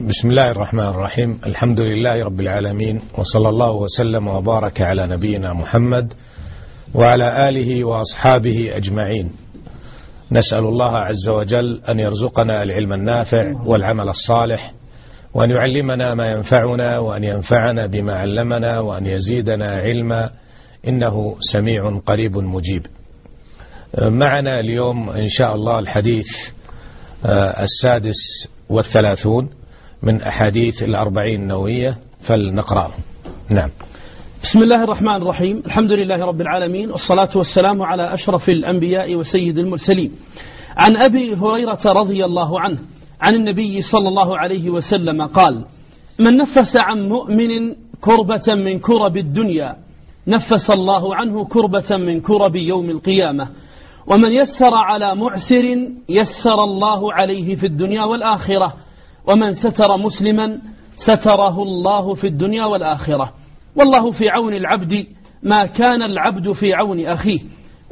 بسم الله الرحمن الرحيم الحمد لله رب العالمين وصلى الله وسلم وبارك على نبينا محمد وعلى آله وأصحابه أجمعين نسأل الله عز وجل أن يرزقنا العلم النافع والعمل الصالح وأن يعلمنا ما ينفعنا وأن ينفعنا بما علمنا وأن يزيدنا علما إنه سميع قريب مجيب معنا اليوم إن شاء الله الحديث السادس والثلاثون من أحاديث الأربعين النووية فلنقرأه نعم. بسم الله الرحمن الرحيم. الحمد لله رب العالمين والصلاة والسلام على أشرف الأنبياء وسيد المرسلين. عن أبي هريرة رضي الله عنه عن النبي صلى الله عليه وسلم قال من نفس عن مؤمن كربة من كرب الدنيا نفس الله عنه كربة من كرب يوم القيامة. ومن يسر على معسر يسر الله عليه في الدنيا والآخرة. ومن ستر مسلما ستره الله في الدنيا والآخرة. والله في عون العبد ما كان العبد في عون أخيه.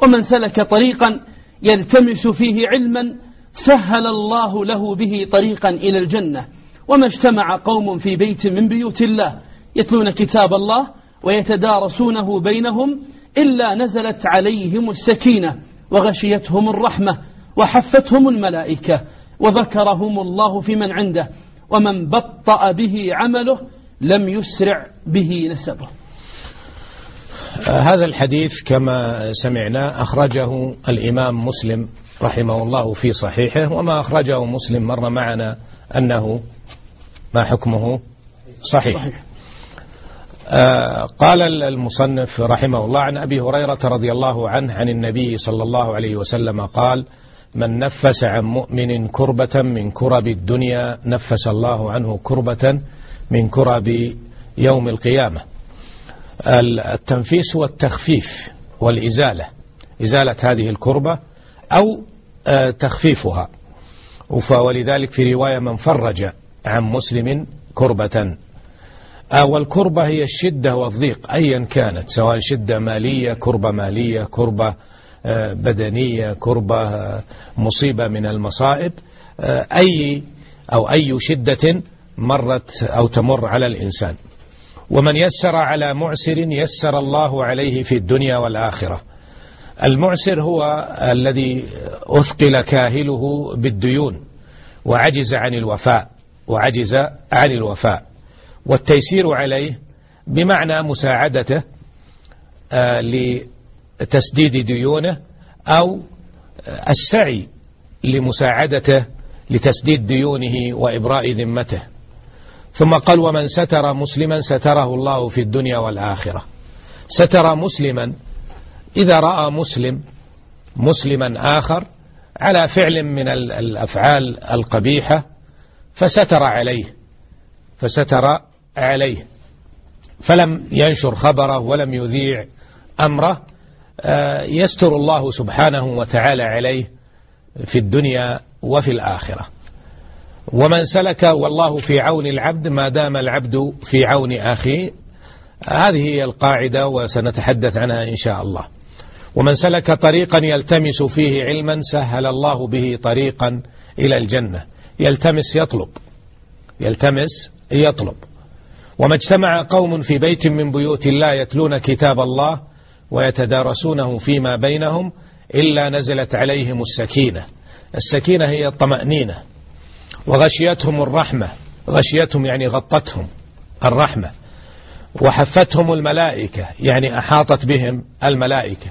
ومن سلك طريقا يلتمس فيه علما سهل الله له به طريقا إلى الجنة. وما اجتمع قوم في بيت من بيوت الله يتلون كتاب الله ويتدارسونه بينهم إلا نزلت عليهم السكينة وغشيتهم الرحمة وحفتهم الملائكة. وذكرهم الله في من عنده ومن بطأ به عمله لم يسرع به نسبه هذا الحديث كما سمعنا أخرجه الإمام مسلم رحمه الله في صحيحه وما أخرجه مسلم مر معنا أنه ما حكمه صحيح, صحيح. آه قال المصنف رحمه الله عن أبي هريرة رضي الله عنه عن النبي صلى الله عليه وسلم قال من نفس عن مؤمن كربة من كرب الدنيا نفس الله عنه كربة من كرب يوم القيامة. التنفيس والتخفيف والإزالة إزالة هذه الكربة أو تخفيفها. ولذلك في رواية من فرج عن مسلم كربة. والكربة هي الشدة والضيق أيا كانت سواء شدة مالية كربة مالية كربة بدنية كربة مصيبة من المصائب أي أو أي شدة مرت أو تمر على الإنسان. ومن يسر على معسر يسر الله عليه في الدنيا والآخرة. المعسر هو الذي أثقل كاهله بالديون وعجز عن الوفاء وعجز عن الوفاء. والتيسير عليه بمعنى مساعدته لتسديد ديونه أو السعي لمساعدته لتسديد ديونه وإبراء ذمته. ثم قال ومن ستر مسلما ستره الله في الدنيا والآخرة. ستر مسلما إذا رأى مسلم مسلما آخر على فعل من الأفعال القبيحة فستر عليه فستر عليه. فلم ينشر خبره ولم يذيع أمره يستر الله سبحانه وتعالى عليه في الدنيا وفي الآخرة. ومن سلك والله في عون العبد ما دام العبد في عون أخيه. هذه هي القاعدة وسنتحدث عنها إن شاء الله. ومن سلك طريقا يلتمس فيه علما سهل الله به طريقا إلى الجنة. يلتمس يطلب. يلتمس يطلب. وما اجتمع قوم في بيت من بيوت الله يتلون كتاب الله ويتدارسونه فيما بينهم إلا نزلت عليهم السكينة. السكينة هي الطمأنينة وغشيتهم الرحمة غشيتهم يعني غطتهم الرحمة وحفتهم الملائكة يعني أحاطت بهم الملائكة.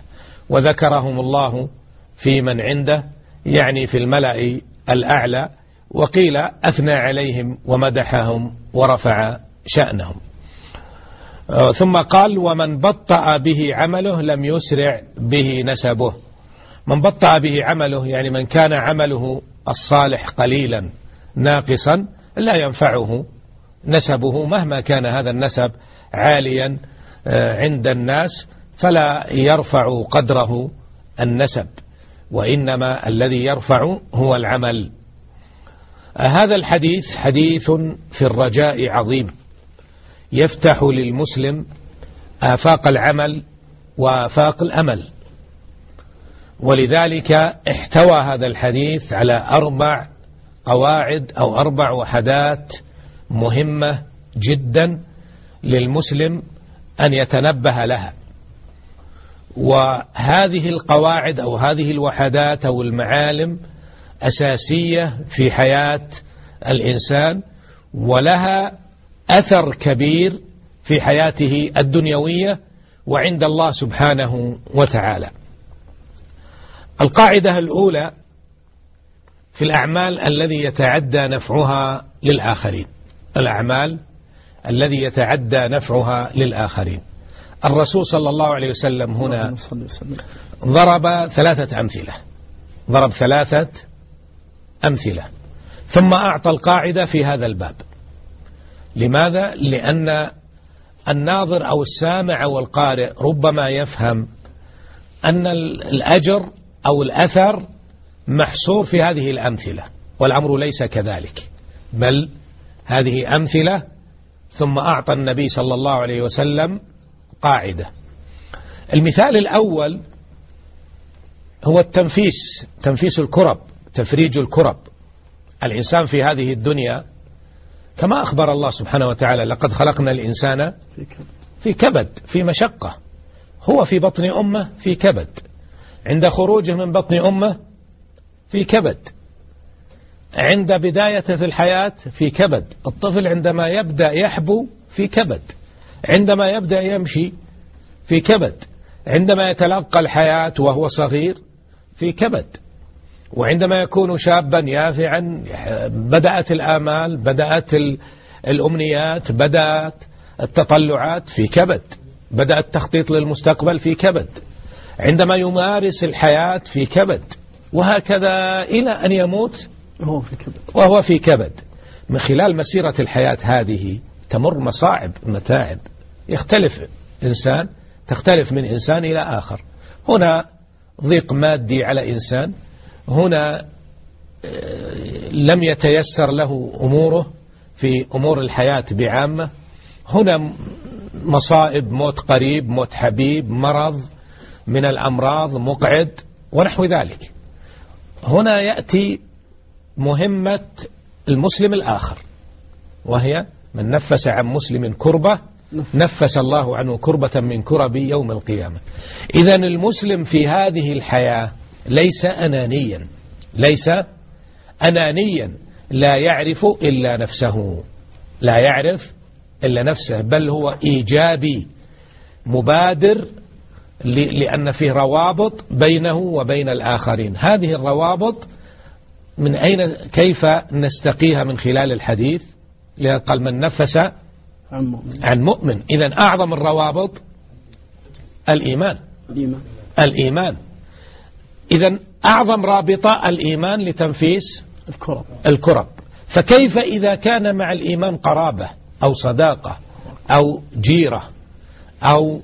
وذكرهم الله في من عنده يعني في الملأ الأعلى وقيل أثنى عليهم ومدحهم ورفع شأنهم. ثم قال ومن بطأ به عمله لم يسرع به نسبه. من بطأ به عمله يعني من كان عمله الصالح قليلا ناقصا لا ينفعه نسبه. مهما كان هذا النسب عاليا عند الناس فلا يرفع قدره النسب وإنما الذي يرفع هو العمل. هذا الحديث حديث في الرجاء عظيم. يفتح للمسلم آفاق العمل وآفاق الأمل. ولذلك احتوى هذا الحديث على أربع قواعد أو أربع وحدات مهمة جدا للمسلم أن يتنبه لها. وهذه القواعد أو هذه الوحدات أو المعالم أساسية في حياة الإنسان ولها أثر كبير في حياته الدنيوية وعند الله سبحانه وتعالى. القاعدة الأولى في الأعمال الذي يتعدى نفعها للآخرين. الأعمال الذي يتعدى نفعها للآخرين. الرسول صلى الله عليه وسلم هنا ضرب ثلاثة أمثلة. ضرب ثلاثة أمثلة. ثم أعطى القاعدة في هذا الباب. لماذا؟ لأن الناظر أو السامع أو القارئ ربما يفهم أن الأجر أو الأثر محصور في هذه الأمثلة والأمر ليس كذلك بل هذه أمثلة ثم أعطى النبي صلى الله عليه وسلم قاعدة المثال الأول هو التنفيس تنفيس الكرب تفريج الكرب الإنسان في هذه الدنيا كما أخبر الله سبحانه وتعالى لقد خلقنا الإنسان في كبد. في مشقة. هو في بطن أمه في كبد. عند خروجه من بطن أمه في كبد. عند بدايته في الحياة في كبد. الطفل عندما يبدأ يحبو في كبد. عندما يبدأ يمشي في كبد. عندما يتلقى الحياة وهو صغير في كبد. وعندما يكون شابا يافعا بدأت الآمال بدأت الأمنيات بدأت التطلعات في كبد بدأ التخطيط للمستقبل في كبد. عندما يمارس الحياة في كبد وهكذا إلى أن يموت وهو في كبد. وهو في كبد. من خلال مسيرة الحياة هذه تمر مصاعب متاعب. يختلف إنسان تختلف من إنسان إلى آخر. هنا ضيق مادي على إنسان. هنا آه، لم يتيسر له أموره في أمور الحياة بعامة. هنا مصائب موت قريب موت حبيب مرض من الأمراض مقعد ونحو ذلك. هنا يأتي مهمة المسلم الآخر وهي من نفس عن مسلم كربة نفس الله عنه كربة من كرب يوم القيامة. إذا المسلم في هذه الحياة ليس أنانيا. ليس أنانيا. لا يعرف إلا نفسه. لا يعرف إلا نفسه. بل هو إيجابي. مبادر لأن فيه روابط بينه وبين الآخرين. هذه الروابط من أين كيف نستقيها من خلال الحديث؟ قال من نفس عن مؤمن, عن مؤمن. إذا أعظم الروابط الإيمان. الإيمان, الإيمان. إذا أعظم رابطة الإيمان لتنفيس الكرب. الكرب. فكيف إذا كان مع الإيمان قرابة أو صداقة أو جيرة أو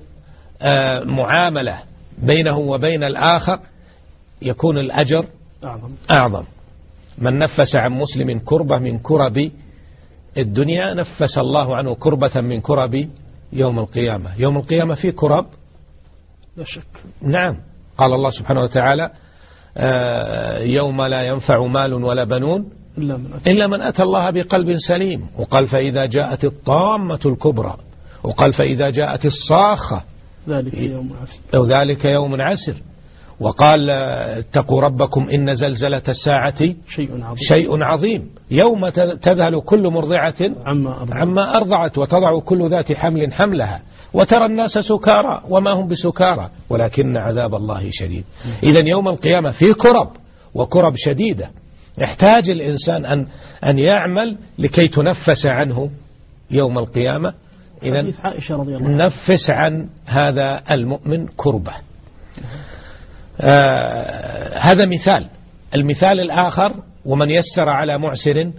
آه، معاملة بينه وبين الآخر يكون الأجر أعظم, أعظم. من نفس عن مسلم كربة من كرب الدنيا نفس الله عنه كربة من كرب يوم القيامة. يوم القيامة في كرب؟ لا شك. نعم. قال الله سبحانه وتعالى آه، يوم لا ينفع مال ولا بنون إلا من أتى, إلا من أتى الله بقلب سليم. وقال فإذا جاءت الطامة الكبرى. وقال فإذا جاءت الصاخة. ذلك يوم عسر أو ذلك يوم عسر وقال اتقوا ربكم إن زلزلة الساعة شيء عظيم, شيء عظيم. يوم تذهل كل مرضعة عما أرضعت, عما أرضعت وتضع كل ذات حمل حملها. وترى الناس سكارى وما هم بسكارى ولكن عذاب الله شديد. إذا يوم القيامة في كرب وكرب شديدة. يحتاج الإنسان أن, أن يعمل لكي تنفس عنه يوم القيامة. إذا نفس عن هذا المؤمن كربة. آه هذا مثال. المثال الآخر ومن يسر على معسر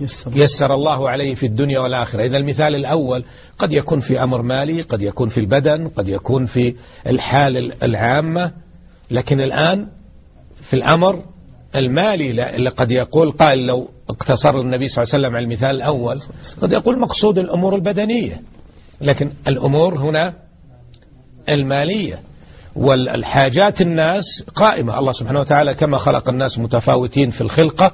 يسر. الله عليه في الدنيا والآخرة. إذا المثال الأول قد يكون في أمر مالي قد يكون في البدن قد يكون في الحال العامة لكن الآن في الأمر المالي قد يقول قائل لو اقتصر النبي صلى الله عليه وسلم على المثال الأول قد يقول مقصود الأمور البدنية لكن الأمور هنا المالية. والحاجات الناس قائمة. الله سبحانه وتعالى كما خلق الناس متفاوتين في الخلقة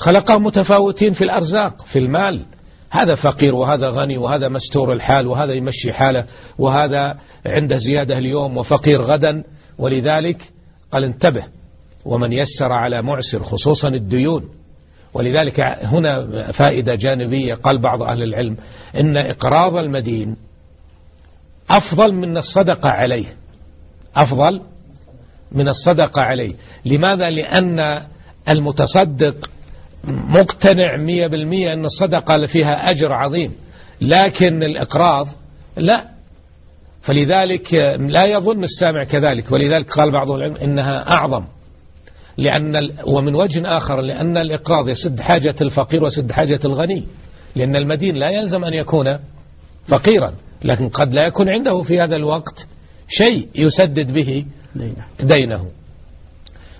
خلقهم متفاوتين في الأرزاق في المال. هذا فقير وهذا غني وهذا مستور الحال وهذا يمشي حاله وهذا عنده زيادة اليوم وفقير غدا. ولذلك قال انتبه ومن يسر على معسر خصوصا الديون. ولذلك هنا فائدة جانبية قال بعض أهل العلم إن إقراض المدين أفضل من الصدقة عليه. أفضل من الصدقة عليه. لماذا؟ لأن المتصدق مقتنع مية بالمية أن الصدقة فيها أجر عظيم. لكن الإقراض لا. فلذلك لا يظن السامع كذلك. ولذلك قال بعض العلم إنها أعظم. لأن ومن وجه آخر لأن الإقراض يسد حاجة الفقير ويسد حاجة الغني. لأن المدين لا يلزم أن يكون فقيرا. لكن قد لا يكون عنده في هذا الوقت شيء يسدد به دينه.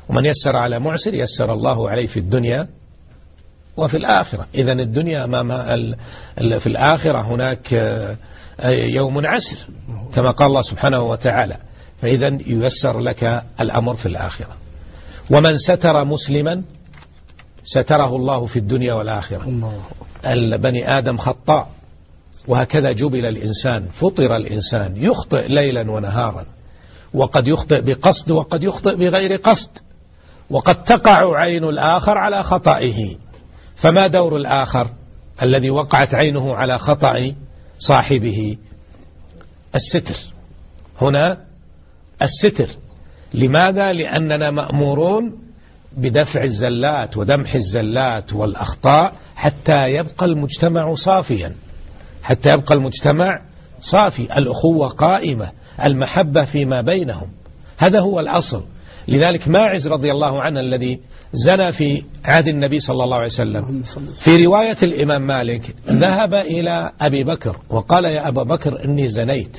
ومن يسر على معسر يسر الله عليه في الدنيا وفي الآخرة. إذا الدنيا أمام في الآخرة هناك يوم عسر كما قال الله سبحانه وتعالى. فإذا ييسر لك الأمر في الآخرة. ومن ستر مسلما ستره الله في الدنيا والآخرة. البني آدم خطاء. وهكذا جبل الإنسان فطر الإنسان يخطئ ليلا ونهارا. وقد يخطئ بقصد وقد يخطئ بغير قصد. وقد تقع عين الآخر على خطئه. فما دور الآخر الذي وقعت عينه على خطأ صاحبه؟ الستر. هنا الستر. لماذا؟ لأننا مأمورون بدفع الزلات ودمح الزلات والأخطاء حتى يبقى المجتمع صافيا. حتى يبقى المجتمع صافي. الأخوة قائمة. المحبة فيما بينهم. هذا هو الأصل. لذلك ماعز رضي الله عنه الذي زنى في عهد النبي صلى الله عليه وسلم. في رواية الإمام مالك ذهب إلى أبي بكر وقال يا أبا بكر إني زنيت.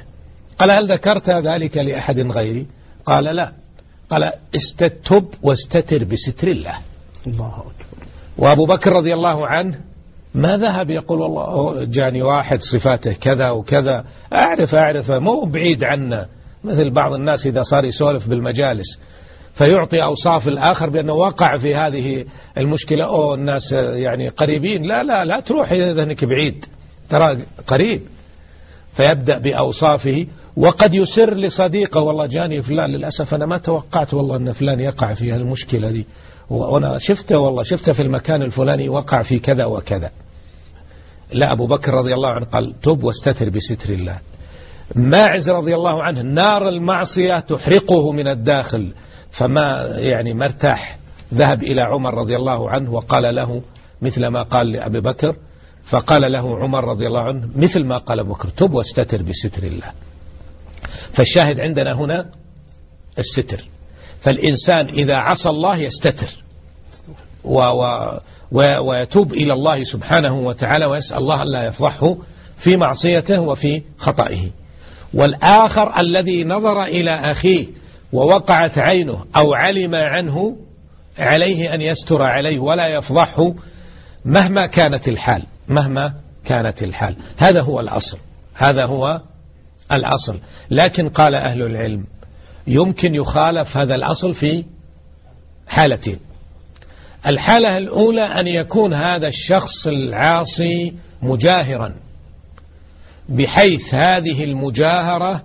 قال هل ذكرت ذلك لأحد غيري؟ قال لا. قال استتب واستتر بستر الله. الله أكبر. وأبو بكر رضي الله عنه ما ذهب يقول والله جاني واحد صفاته كذا وكذا. أعرف أعرف مو بعيد عنا. مثل بعض الناس إذا صار يسولف بالمجالس. فيعطي أوصاف الآخر بأنه وقع في هذه المشكلة. أو الناس يعني قريبين. لا لا لا تروح إذا أنك بعيد. ترى قريب. فيبدأ بأوصافه. وقد يسر لصديقه والله جاني فلان للأسف أنا ما توقعت والله أن فلان يقع في المشكلة دي. وأنا شفته والله شفته في المكان الفلاني وقع في كذا وكذا. لا أبو بكر رضي الله عنه قال تب واستتر بستر الله. ماعز رضي الله عنه نار المعصية تحرقه من الداخل. فما يعني مرتاح ذهب إلى عمر رضي الله عنه وقال له مثل ما قال لأبي بكر فقال له عمر رضي الله عنه مثل ما قال بكر تب واستتر بستر الله. فالشاهد عندنا هنا الستر. فالإنسان إذا عصى الله يستتر. و و ويتوب إلى الله سبحانه وتعالى ويسأل الله ألا يفضحه في معصيته وفي خطئه. والآخر الذي نظر إلى أخيه ووقعت عينه أو علم عنه عليه أن يستر عليه ولا يفضحه مهما كانت الحال مهما كانت الحال. هذا هو الأصل هذا هو الأصل. لكن قال أهل العلم يمكن يخالف هذا الأصل في حالتين. الحالة الأولى أن يكون هذا الشخص العاصي مجاهرا بحيث هذه المجاهرة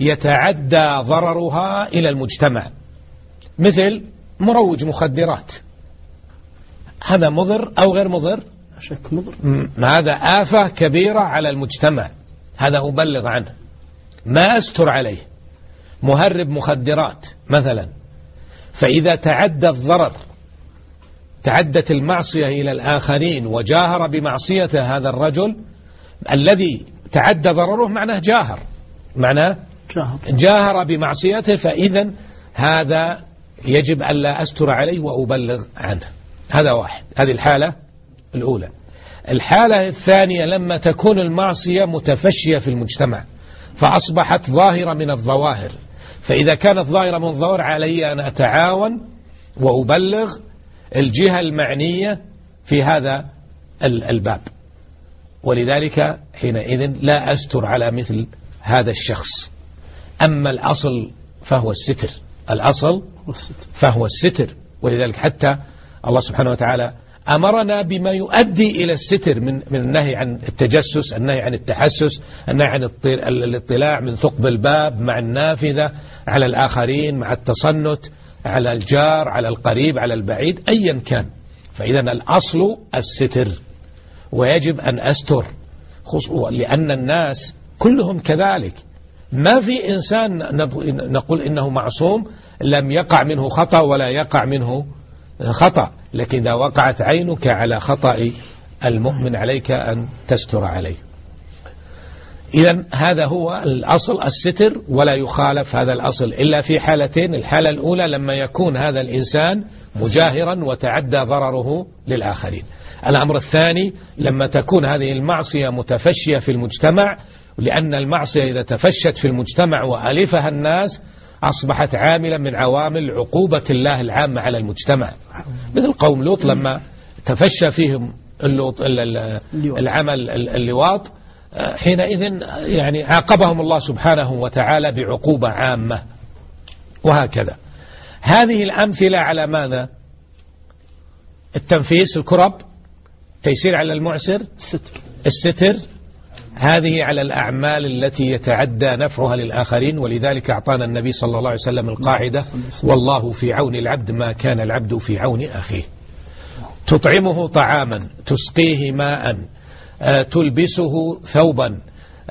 يتعدى ضررها إلى المجتمع. مثل مروج مخدرات. هذا مضر أو غير مضر؟ شك مضر. هذا آفة كبيرة على المجتمع. هذا أبلغ عنه. ما أستر عليه. مهرب مخدرات مثلا. فإذا تعدى الضرر تعدت المعصية إلى الآخرين وجاهر بمعصية هذا الرجل الذي تعدى ضرره معناه جاهر. معناه جاهر, بمعصيته فإذا هذا يجب أن لا أستر عليه وأبلغ عنه. هذا واحد. هذه الحالة الأولى. الحالة الثانية لما تكون المعصية متفشية في المجتمع فأصبحت ظاهرة من الظواهر. فإذا كانت ظاهرة من الظواهر علي أن أتعاون وأبلغ الجهة المعنية في هذا الباب. ولذلك حينئذ لا أستر على مثل هذا الشخص. أما الأصل فهو الستر. الأصل فهو الستر. ولذلك حتى الله سبحانه وتعالى أمرنا بما يؤدي إلى الستر من من النهي عن التجسس النهي عن التحسس النهي عن الاطلاع من ثقب الباب مع النافذة على الآخرين مع التصنت على الجار على القريب على البعيد أيا كان. فإذا الأصل الستر. ويجب أن أستر. لأن الناس كلهم كذلك. ما في إنسان نقول إنه معصوم لم يقع منه خطأ ولا يقع منه خطأ لكن إذا وقعت عينك على خطأ المؤمن عليك أن تستر عليه. إذا هذا هو الأصل الستر ولا يخالف هذا الأصل. إلا في حالتين الحالة الأولى لما يكون هذا الإنسان مجاهرا وتعدى ضرره للآخرين. الأمر الثاني لما تكون هذه المعصية متفشية في المجتمع لأن المعصية إذا تفشت في المجتمع وألفها الناس أصبحت عاملا من عوامل عقوبة الله العامة على المجتمع. مثل قوم لوط لما تفشى فيهم اللوط العمل اللواط حينئذ يعني عاقبهم الله سبحانه وتعالى بعقوبة عامة. وهكذا. هذه الأمثلة على ماذا؟ التنفيس الكرب تيسير على المعسر الستر. الستر هذه على الأعمال التي يتعدى نفعها للآخرين ولذلك أعطانا النبي صلى الله عليه وسلم القاعدة والله في عون العبد ما كان العبد في عون أخيه. تطعمه طعاما تسقيه ماء آه، تلبسه ثوبا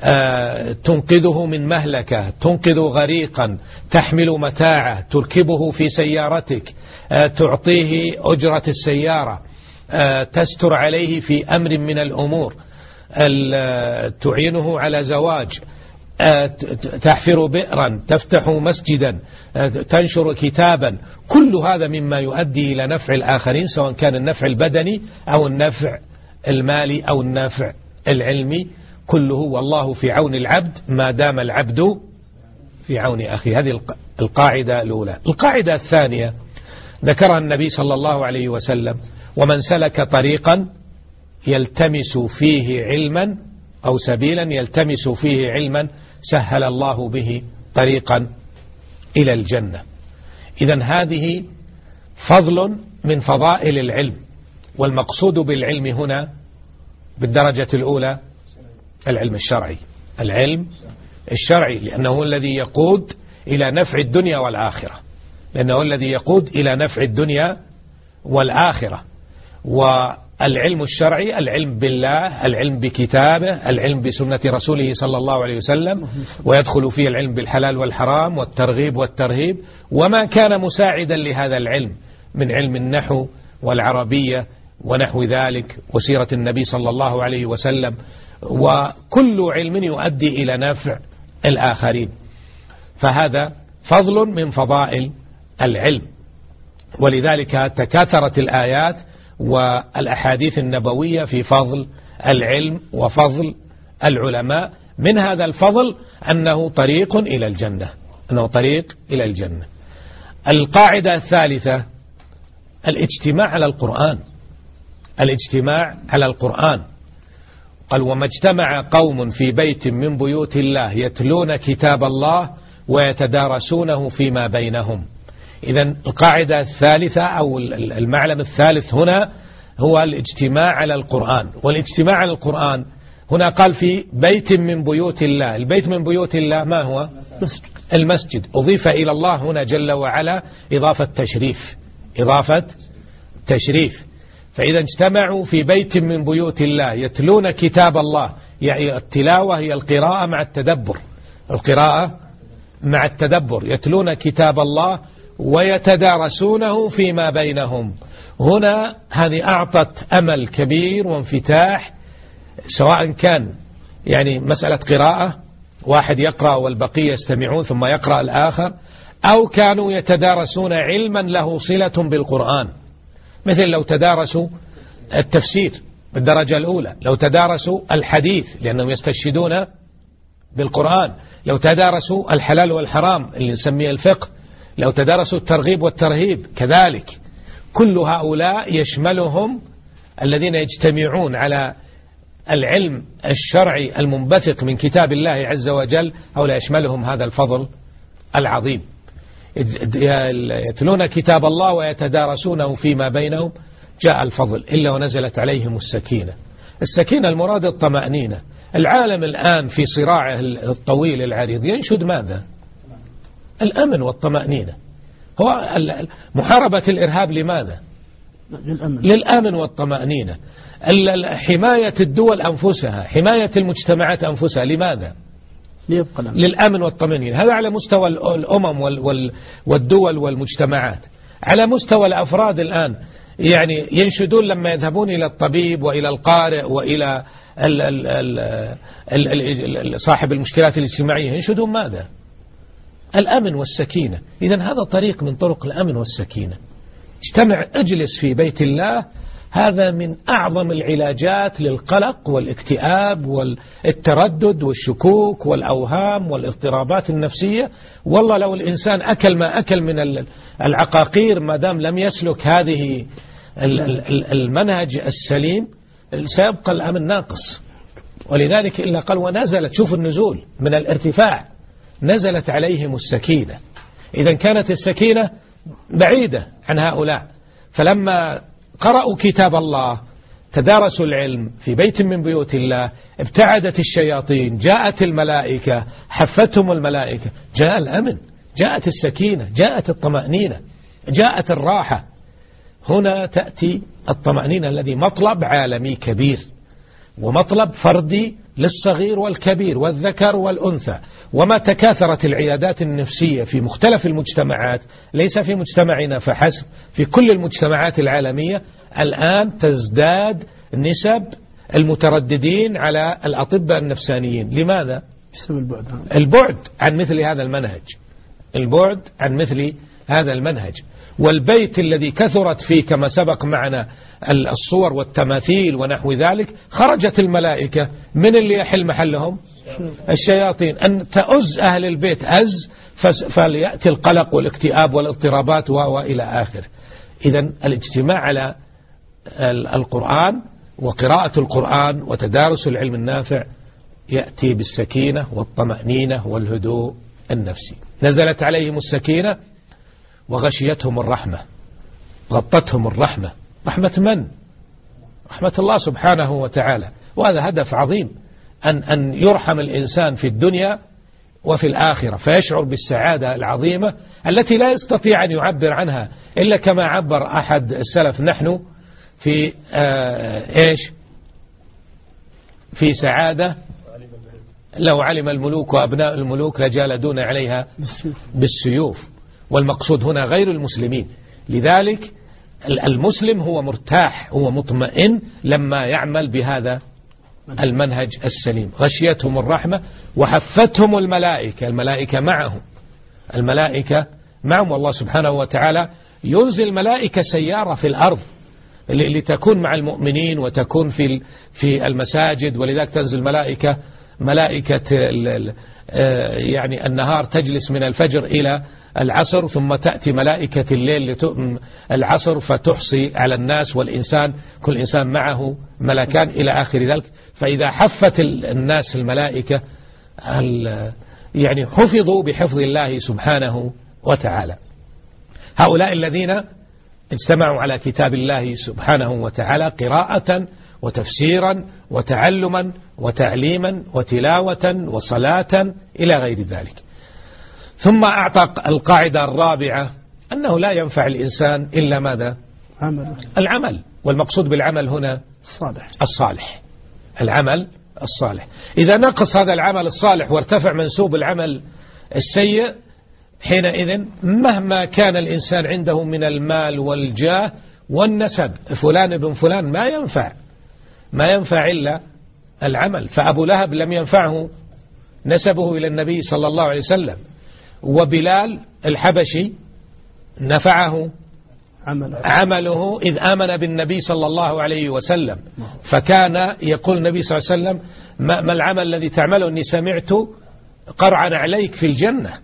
آه، تنقذه من مهلكة تنقذ غريقا تحمل متاعه تركبه في سيارتك آه، تعطيه أجرة السيارة تستر عليه في أمر من الأمور. تعينه على زواج. تحفر بئرا تفتح مسجدا تنشر كتابا. كل هذا مما يؤدي إلى نفع الآخرين سواء كان النفع البدني أو النفع المالي أو النافع العلمي. كله والله في عون العبد ما دام العبد في عون أخي هذه القاعدة الأولى. القاعدة الثانية ذكرها النبي صلى الله عليه وسلم ومن سلك طريقا يلتمس فيه علما أو سبيلا يلتمس فيه علما سهل الله به طريقا إلى الجنة. إذا هذه فضل من فضائل العلم والمقصود بالعلم هنا بالدرجة الأولى العلم الشرعي. العلم الشرعي لأنه الذي يقود إلى نفع الدنيا والآخرة. لأنه الذي يقود إلى نفع الدنيا والآخرة. والعلم الشرعي العلم بالله العلم بكتابه العلم بسنة رسوله صلى الله عليه وسلم ويدخل فيه العلم بالحلال والحرام والترغيب والترهيب. وما كان مساعدا لهذا العلم من علم النحو والعربية ونحو ذلك وسيرة النبي صلى الله عليه وسلم. وكل علم يؤدي إلى نفع الآخرين. فهذا فضل من فضائل العلم. ولذلك تكاثرت الآيات والأحاديث النبوية في فضل العلم وفضل العلماء. من هذا الفضل أنه طريق إلى الجنة أنه طريق إلى الجنة. القاعدة الثالثة الاجتماع على القرآن. الاجتماع على القرآن. قال وما اجتمع قوم في بيت من بيوت الله يتلون كتاب الله ويتدارسونه فيما بينهم. إذا القاعدة الثالثة أو المعلم الثالث هنا هو الاجتماع على القرآن. والاجتماع على القرآن هنا قال في بيت من بيوت الله. البيت من بيوت الله ما هو؟ المسجد. أضيف إلى الله هنا جل وعلا إضافة تشريف. إضافة تشريف. فإذا اجتمعوا في بيت من بيوت الله يتلون كتاب الله. يعني التلاوة هي القراءة مع التدبر. القراءة مع التدبر. يتلون كتاب الله ويتدارسونه فيما بينهم. هنا هذه أعطت أمل كبير وانفتاح سواء كان يعني مسألة قراءة واحد يقرأ والبقية يستمعون ثم يقرأ الآخر أو كانوا يتدارسون علما له صلة بالقرآن. مثل لو تدارسوا التفسير بالدرجة الأولى لو تدارسوا الحديث لأنهم يستشهدون بالقرآن لو تدارسوا الحلال والحرام اللي نسميه الفقه لو تدارسوا الترغيب والترهيب كذلك كل هؤلاء يشملهم الذين يجتمعون على العلم الشرعي المنبثق من كتاب الله عز وجل هؤلاء يشملهم هذا الفضل العظيم. يتلون كتاب الله ويتدارسونه فيما بينهم جاء الفضل إلا ونزلت عليهم السكينة. السكينة المراد الطمأنينة. العالم الآن في صراعه الطويل العريض ينشد ماذا؟ الأمن والطمأنينة. هو محاربة الإرهاب لماذا؟ للأمن, للأمن والطمأنينة. حماية الدول أنفسها حماية المجتمعات أنفسها لماذا؟ ليبقى الأمن. للأمن والطمأنينة. هذا على مستوى الأمم والدول والمجتمعات. على مستوى الأفراد الآن يعني ينشدون لما يذهبون إلى الطبيب وإلى القارئ وإلى ال ال ال صاحب المشكلات الاجتماعية. ينشدون ماذا؟ الأمن والسكينة. إذا هذا طريق من طرق الأمن والسكينة. اجتمع اجلس في بيت الله. هذا من أعظم العلاجات للقلق والاكتئاب والتردد والشكوك والأوهام والاضطرابات النفسية. والله لو الإنسان أكل ما أكل من العقاقير ما دام لم يسلك هذه المنهج السليم سيبقى الأمن ناقص. ولذلك إلا قال ونزلت. شوف النزول من الارتفاع. نزلت عليهم السكينة. إذا كانت السكينة بعيدة عن هؤلاء. فلما قرأوا كتاب الله تدارسوا العلم في بيت من بيوت الله ابتعدت الشياطين جاءت الملائكة حفتهم الملائكة. جاء الأمن جاءت السكينة جاءت الطمأنينة جاءت الراحة. هنا تأتي الطمأنينة الذي مطلب عالمي كبير. ومطلب فردي للصغير والكبير والذكر والأنثى. وما تكاثرت العيادات النفسية في مختلف المجتمعات ليس في مجتمعنا فحسب في كل المجتمعات العالمية الآن تزداد نسب المترددين على الأطباء النفسانيين. لماذا؟ بسبب البعد البعد عن مثل هذا المنهج. البعد عن مثل هذا المنهج. والبيت الذي كثرت فيه كما سبق معنا الصور والتماثيل ونحو ذلك خرجت الملائكة. من اللي يحل محلهم؟ الشياطين. أن تأز أهل البيت أز فليأتي القلق والاكتئاب والاضطرابات وإلى آخره. إذا الاجتماع على القرآن وقراءة القرآن وتدارس العلم النافع يأتي بالسكينة والطمأنينة والهدوء النفسي. نزلت عليهم السكينة وغشيتهم الرحمة غطتهم الرحمة. رحمة من؟ رحمة الله سبحانه وتعالى. وهذا هدف عظيم أن, أن يرحم الإنسان في الدنيا وفي الآخرة فيشعر بالسعادة العظيمة التي لا يستطيع أن يعبر عنها إلا كما عبر أحد السلف نحن في آه إيش؟ في سعادة. لو علم الملوك وأبناء الملوك لجالدون عليها بالسيوف. والمقصود هنا غير المسلمين. لذلك المسلم هو مرتاح هو مطمئن لما يعمل بهذا المنهج السليم. غشيتهم الرحمة وحفتهم الملائكة الملائكة معهم. الملائكة معهم والله سبحانه وتعالى ينزل ملائكة سيارة في الأرض لتكون مع المؤمنين وتكون في في المساجد ولذلك تنزل ملائكة ملائكة يعني النهار تجلس من الفجر إلى العصر ثم تأتي ملائكة الليل العصر فتحصي على الناس والإنسان كل إنسان معه ملكان إلى آخر ذلك. فإذا حفت الناس الملائكة يعني حفظوا بحفظ الله سبحانه وتعالى. هؤلاء الذين اجتمعوا على كتاب الله سبحانه وتعالى قراءة وتفسيرا وتعلما وتعليما وتلاوة وصلاة إلى غير ذلك. ثم أعطى القاعدة الرابعة أنه لا ينفع الإنسان إلا ماذا؟ عمل. العمل. والمقصود بالعمل هنا الصالح. الصالح. العمل الصالح. إذا نقص هذا العمل الصالح وارتفع منسوب العمل السيء حينئذ مهما كان الإنسان عنده من المال والجاه والنسب فلان ابن فلان ما ينفع. ما ينفع إلا العمل. فأبو لهب لم ينفعه نسبه إلى النبي صلى الله عليه وسلم. وبلال الحبشي نفعه عمله, عمله إذ آمن بالنبي صلى الله عليه وسلم. فكان يقول النبي صلى الله عليه وسلم ما العمل الذي تعمله أني سمعت قرعا عليك في الجنة.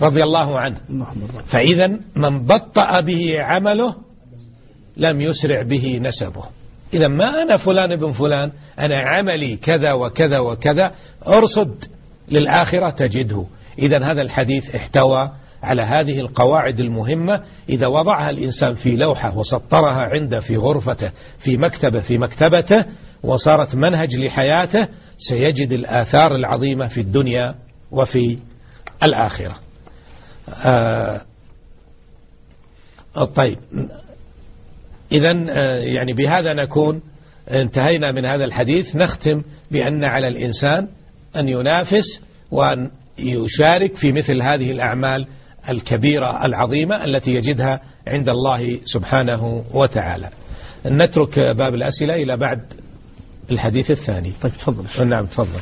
رضي الله عنه. فإذا من بطأ به عمله لم يسرع به نسبه. إذا ما أنا فلان ابن فلان أنا عملي كذا وكذا وكذا أرصد للآخرة تجده. إذا هذا الحديث احتوى على هذه القواعد المهمة. إذا وضعها الإنسان في لوحة وسطرها عنده في غرفته في مكتبه في مكتبته وصارت منهج لحياته سيجد الآثار العظيمة في الدنيا وفي الآخرة. آه طيب. إذا آه، يعني بهذا نكون انتهينا من هذا الحديث. نختم بأن على الإنسان أن ينافس وأن يشارك في مثل هذه الأعمال الكبيرة العظيمة التي يجدها عند الله سبحانه وتعالى. نترك باب الأسئلة إلى بعد الحديث الثاني. طيب تفضل. نعم تفضل.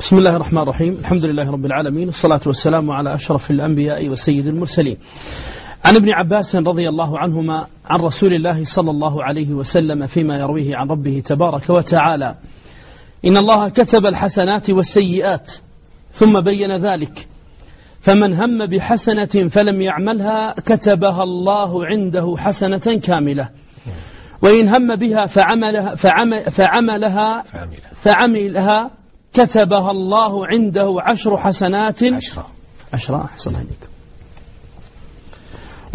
بسم الله الرحمن الرحيم. الحمد لله رب العالمين والصلاة والسلام على أشرف الأنبياء وسيد المرسلين. عن ابن عباس رضي الله عنهما عن رسول الله صلى الله عليه وسلم فيما يرويه عن ربه تبارك وتعالى. إن الله كتب الحسنات والسيئات ثم بين ذلك. فمن هم بحسنة فلم يعملها كتبها الله عنده حسنة كاملة. وإن هم بها فعملها, فعمل فعملها, فعملها كتبها الله عنده عشر حسنات. عشرة. عشرة أحسن عليك.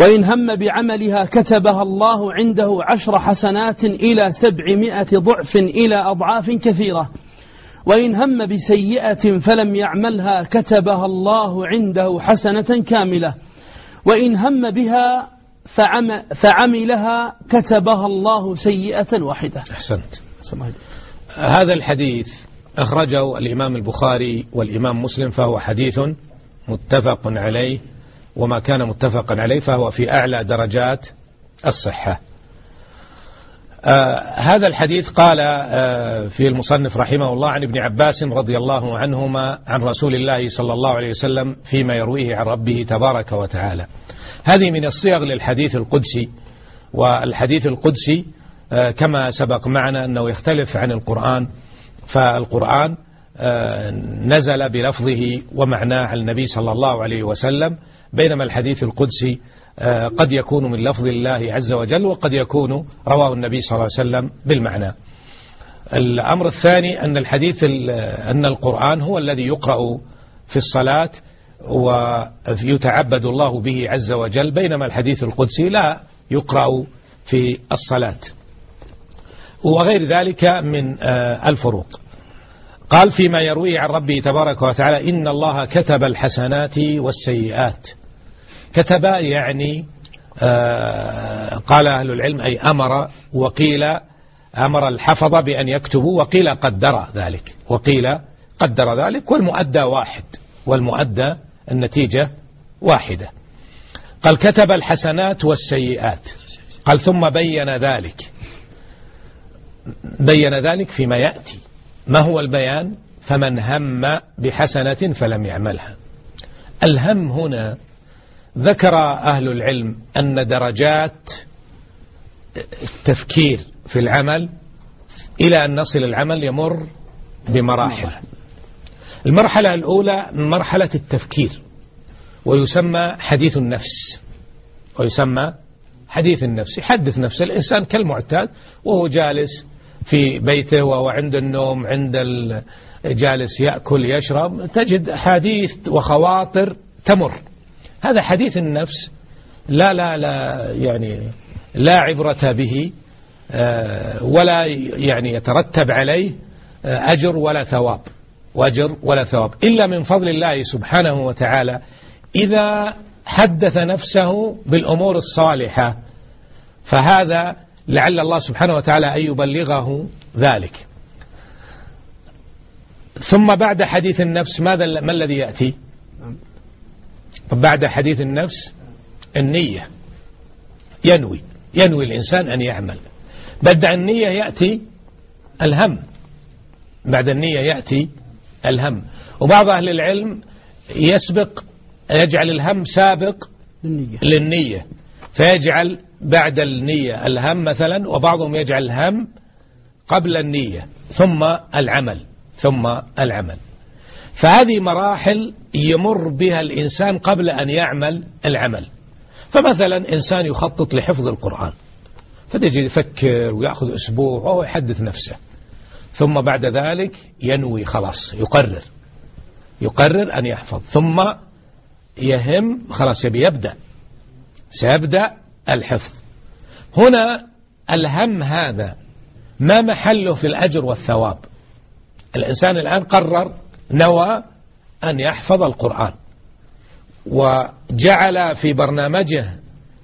وإن هم بعملها كتبها الله عنده عشر حسنات إلى سبعمائة ضعف إلى أضعاف كثيرة. وإن هم بسيئة فلم يعملها كتبها الله عنده حسنة كاملة. وإن هم بها فعم فعملها كتبها الله سيئة واحدة. أحسنت. هذا الحديث أخرجه الإمام البخاري والإمام مسلم فهو حديث متفق عليه. وما كان متفقا عليه فهو في أعلى درجات الصحة. آه هذا الحديث قال آه في المصنف رحمه الله عن ابن عباس رضي الله عنهما عن رسول الله صلى الله عليه وسلم فيما يرويه عن ربه تبارك وتعالى. هذه من الصيغ للحديث القدسي والحديث القدسي آه كما سبق معنا أنه يختلف عن القرآن. فالقرآن نزل بلفظه ومعناه النبي صلى الله عليه وسلم بينما الحديث القدسي آه، قد يكون من لفظ الله عز وجل وقد يكون رواه النبي صلى الله عليه وسلم بالمعنى. الأمر الثاني أن الحديث أن القرآن هو الذي يقرأ في الصلاة ويتعبد الله به عز وجل بينما الحديث القدسي لا يقرأ في الصلاة. وغير ذلك من آه، الفروق. قال فيما يرويه عن ربه تبارك وتعالى إن الله كتب الحسنات والسيئات. كتب يعني آه، قال أهل العلم أي أمر وقيل أمر الحفظ بأن يكتبوا وقيل قدر ذلك. وقيل قدر ذلك والمؤدى واحد والمؤدى النتيجة واحدة. قال كتب الحسنات والسيئات. قال ثم بين ذلك. بين ذلك فيما يأتي. ما هو البيان؟ فمن هم بحسنة فلم يعملها. الهم هنا ذكر أهل العلم أن درجات التفكير في العمل إلى أن نصل العمل يمر بمراحل. المرحلة الأولى مرحلة التفكير ويسمى حديث النفس. ويسمى حديث النفس يحدث نفسه الإنسان كالمعتاد وهو جالس في بيته وهو عند النوم عند جالس يأكل يشرب تجد حديث وخواطر تمر. هذا حديث النفس لا لا لا يعني لا عبرة به آه، ولا يعني يترتب عليه آه، أجر ولا ثواب. وأجر ولا ثواب. إلا من فضل الله سبحانه وتعالى إذا حدث نفسه بالأمور الصالحة فهذا لعل الله سبحانه وتعالى أن يبلغه ذلك. ثم بعد حديث النفس ماذا ما الذي يأتي؟ بعد حديث النفس النية. ينوي. ينوي الإنسان أن يعمل. بعد النية يأتي الهم. بعد النية يأتي الهم. وبعض أهل العلم يسبق يجعل الهم سابق للنية, للنية. فيجعل بعد النية الهم مثلا وبعضهم يجعل الهم قبل النية ثم العمل ثم العمل. فهذه مراحل يمر بها الإنسان قبل أن يعمل العمل. فمثلا إنسان يخطط لحفظ القرآن. فتجي يفكر ويأخذ أسبوع وهو يحدث نفسه. ثم بعد ذلك ينوي خلاص يقرر. يقرر أن يحفظ. ثم يهم خلاص يبي يبدأ. سيبدأ الحفظ. هنا الهم هذا. ما محله في الأجر والثواب؟ الإنسان الآن قرر نوى أن يحفظ القرآن. وجعل في برنامجه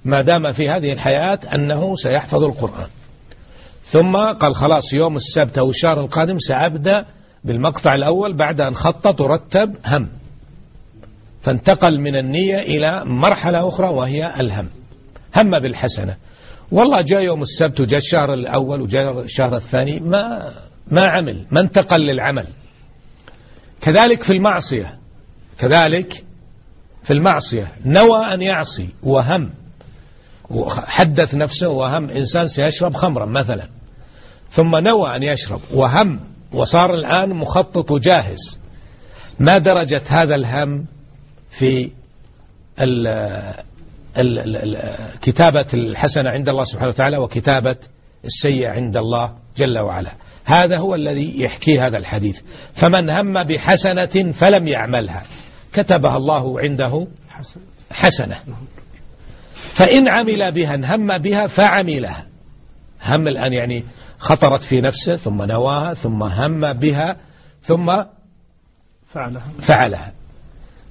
ما دام في هذه الحياة أنه سيحفظ القرآن. ثم قال خلاص يوم السبت أو الشهر القادم سأبدأ بالمقطع الأول بعد أن خطط ورتب هم. فانتقل من النية إلى مرحلة أخرى وهي الهم. هم بالحسنة. والله جاء يوم السبت وجاء الشهر الأول وجاء الشهر الثاني ما ما عمل ما انتقل للعمل. كذلك في المعصية كذلك في المعصية. نوى أن يعصي وهم وحدث نفسه وهم إنسان سيشرب خمرا مثلا. ثم نوى أن يشرب وهم وصار الآن مخطط جاهز. ما درجة هذا الهم في كتابة الحسنة عند الله سبحانه وتعالى وكتابة السيء عند الله جل وعلا. هذا هو الذي يحكي هذا الحديث. فمن هم بحسنة فلم يعملها. كتبها الله عنده حسنة. فإن عمل بها هم بها فعملها. هم الآن يعني خطرت في نفسه ثم نواها ثم هم بها ثم فعلها. فعلها.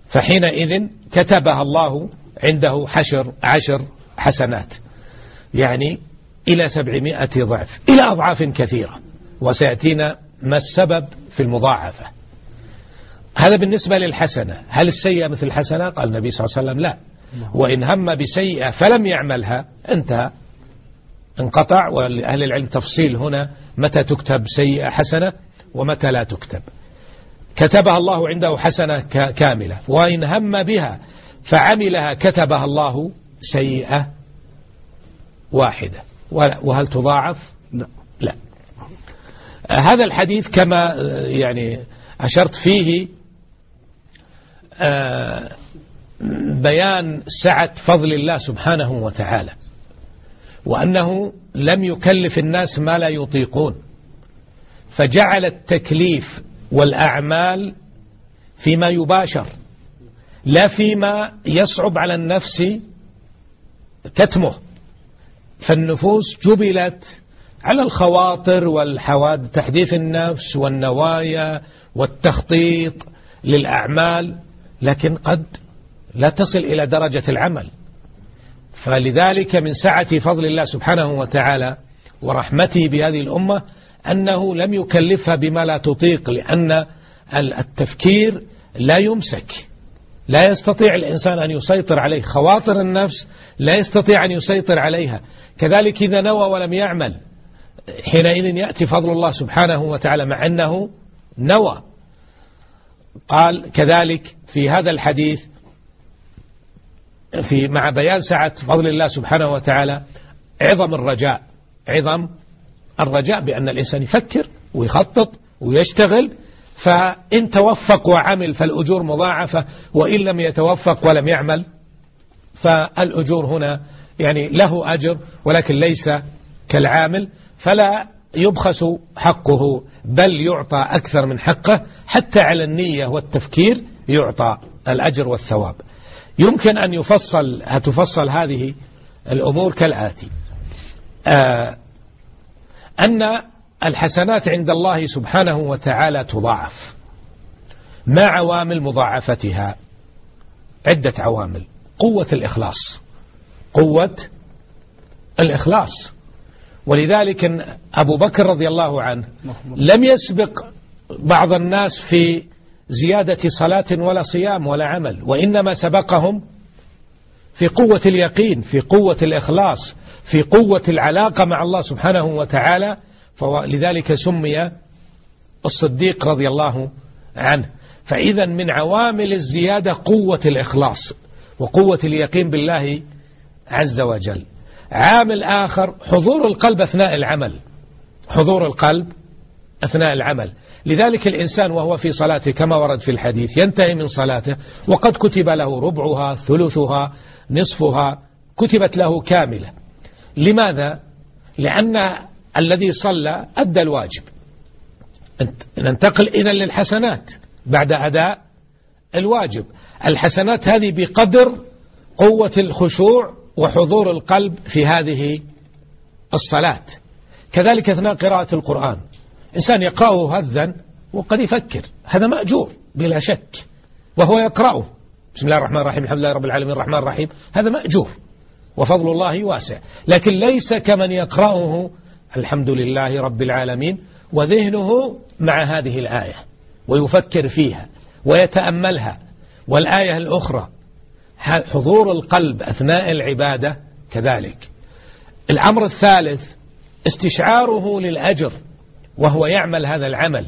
فحينئذ كتبها الله عنده حشر عشر حسنات. يعني إلى سبعمائة ضعف إلى أضعاف كثيرة. وسيأتينا ما السبب في المضاعفة. هذا بالنسبة للحسنة. هل السيئة مثل الحسنة؟ قال النبي صلى الله عليه وسلم لا. وإن هم بسيئة فلم يعملها انتهى. انقطع. ولأهل العلم تفصيل هنا. متى تكتب سيئة حسنة؟ ومتى لا تكتب. كتبها الله عنده حسنة كاملة. وإن هم بها فعملها كتبها الله سيئة واحدة. وهل تضاعف؟ لا. لا. هذا الحديث كما يعني أشرت فيه بيان سعة فضل الله سبحانه وتعالى وأنه لم يكلف الناس ما لا يطيقون فجعل التكليف والأعمال فيما يباشر. لا فيما يصعب على النفس كتمه فالنفوس جبلت على الخواطر والحوادث تحديث النفس والنوايا والتخطيط للأعمال لكن قد لا تصل إلى درجة العمل. فلذلك من سعة فضل الله سبحانه وتعالى ورحمته بهذه الأمة أنه لم يكلفها بما لا تطيق لأن التفكير لا يمسك. لا يستطيع الإنسان أن يسيطر عليه. خواطر النفس لا يستطيع أن يسيطر عليها. كذلك إذا نوى ولم يعمل حينئذ يأتي فضل الله سبحانه وتعالى مع أنه نوى. قال كذلك في هذا الحديث في مع بيان سعة فضل الله سبحانه وتعالى عظم الرجاء. عظم الرجاء بأن الإنسان يفكر ويخطط ويشتغل فإن توفق وعمل فالأجور مضاعفة وإن لم يتوفق ولم يعمل فالأجور هنا يعني له أجر ولكن ليس كالعامل فلا يبخس حقه بل يعطى أكثر من حقه حتى على النية والتفكير يعطى الأجر والثواب. يمكن أن يفصل تفصل هذه الأمور كالآتي. آه أن الحسنات عند الله سبحانه وتعالى تضاعف ما عوامل مضاعفتها. عدة عوامل. قوة الإخلاص. قوة الإخلاص. ولذلك أبو بكر رضي الله عنه لم يسبق بعض الناس في زيادة صلاة ولا صيام ولا عمل وإنما سبقهم في قوة اليقين في قوة الإخلاص في قوة العلاقة مع الله سبحانه وتعالى فلذلك سمي الصديق رضي الله عنه. فإذا من عوامل الزيادة قوة الإخلاص وقوة اليقين بالله عز وجل. عامل آخر حضور القلب أثناء العمل. حضور القلب أثناء العمل. لذلك الإنسان وهو في صلاته كما ورد في الحديث ينتهي من صلاته وقد كتب له ربعها ثلثها نصفها كتبت له كاملة. لماذا؟ لأن الذي صلى أدى الواجب. ننتقل إذا للحسنات بعد أداء الواجب. الحسنات هذه بقدر قوة الخشوع وحضور القلب في هذه الصلاة. كذلك أثناء قراءة القرآن. إنسان يقرأه هذا وقد يفكر. هذا مأجور بلا شك. وهو يقرأه. بسم الله الرحمن الرحيم الحمد لله رب العالمين الرحمن الرحيم. هذا مأجور. وفضل الله واسع. لكن ليس كمن يقرأه الحمد لله رب العالمين وذهنه مع هذه الآية ويفكر فيها ويتأملها. والآية الأخرى حضور القلب أثناء العبادة كذلك. الأمر الثالث استشعاره للأجر وهو يعمل هذا العمل.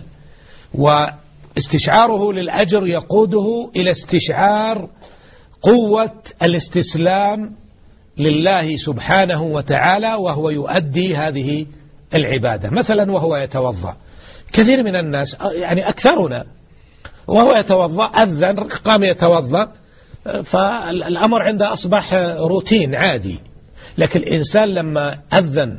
واستشعاره للأجر يقوده إلى استشعار قوة الاستسلام لله سبحانه وتعالى وهو يؤدي هذه العبادة. مثلا وهو يتوضأ. كثير من الناس يعني أكثرنا وهو يتوضأ أذن قام يتوضأ فالأمر عنده أصبح روتين عادي. لكن الإنسان لما أذن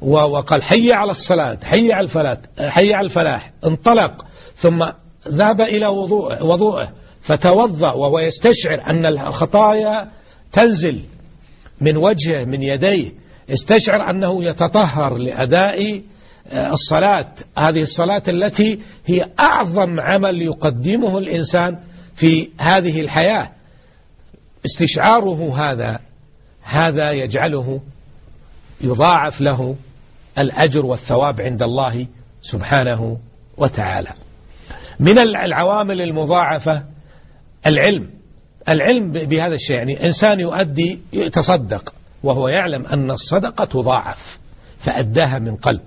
وقال حي على الصلاة حي على الفلاح حي على الفلاح انطلق ثم ذهب إلى وضوءه, وضوءه فتوضأ وهو يستشعر أن الخطايا تنزل. من وجهه من يديه استشعر أنه يتطهر لأداء آه، الصلاة هذه الصلاة التي هي أعظم عمل يقدمه الإنسان في هذه الحياة. استشعاره هذا هذا يجعله يضاعف له الأجر والثواب عند الله سبحانه وتعالى. من العوامل المضاعفة العلم. العلم بهذا الشيء يعني إنسان يؤدي يتصدق وهو يعلم أن الصدقة تضاعف فأداها من قلب.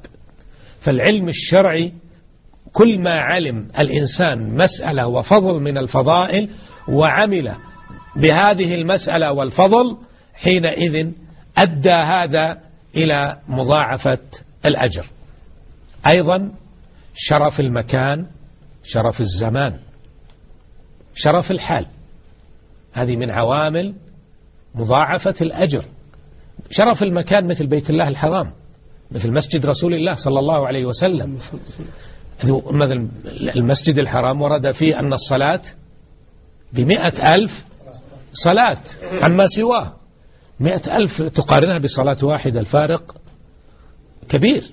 فالعلم الشرعي كل ما علم الإنسان مسألة وفضل من الفضائل وعمل بهذه المسألة والفضل حينئذ أدى هذا إلى مضاعفة الأجر. أيضا شرف المكان شرف الزمان شرف الحال. هذه من عوامل مضاعفة الأجر. شرف المكان مثل بيت الله الحرام مثل مسجد رسول الله صلى الله عليه وسلم. المسجد الحرام ورد فيه أن الصلاة بمئة ألف صلاة عما سواه. مئة ألف تقارنها بصلاة واحدة الفارق كبير.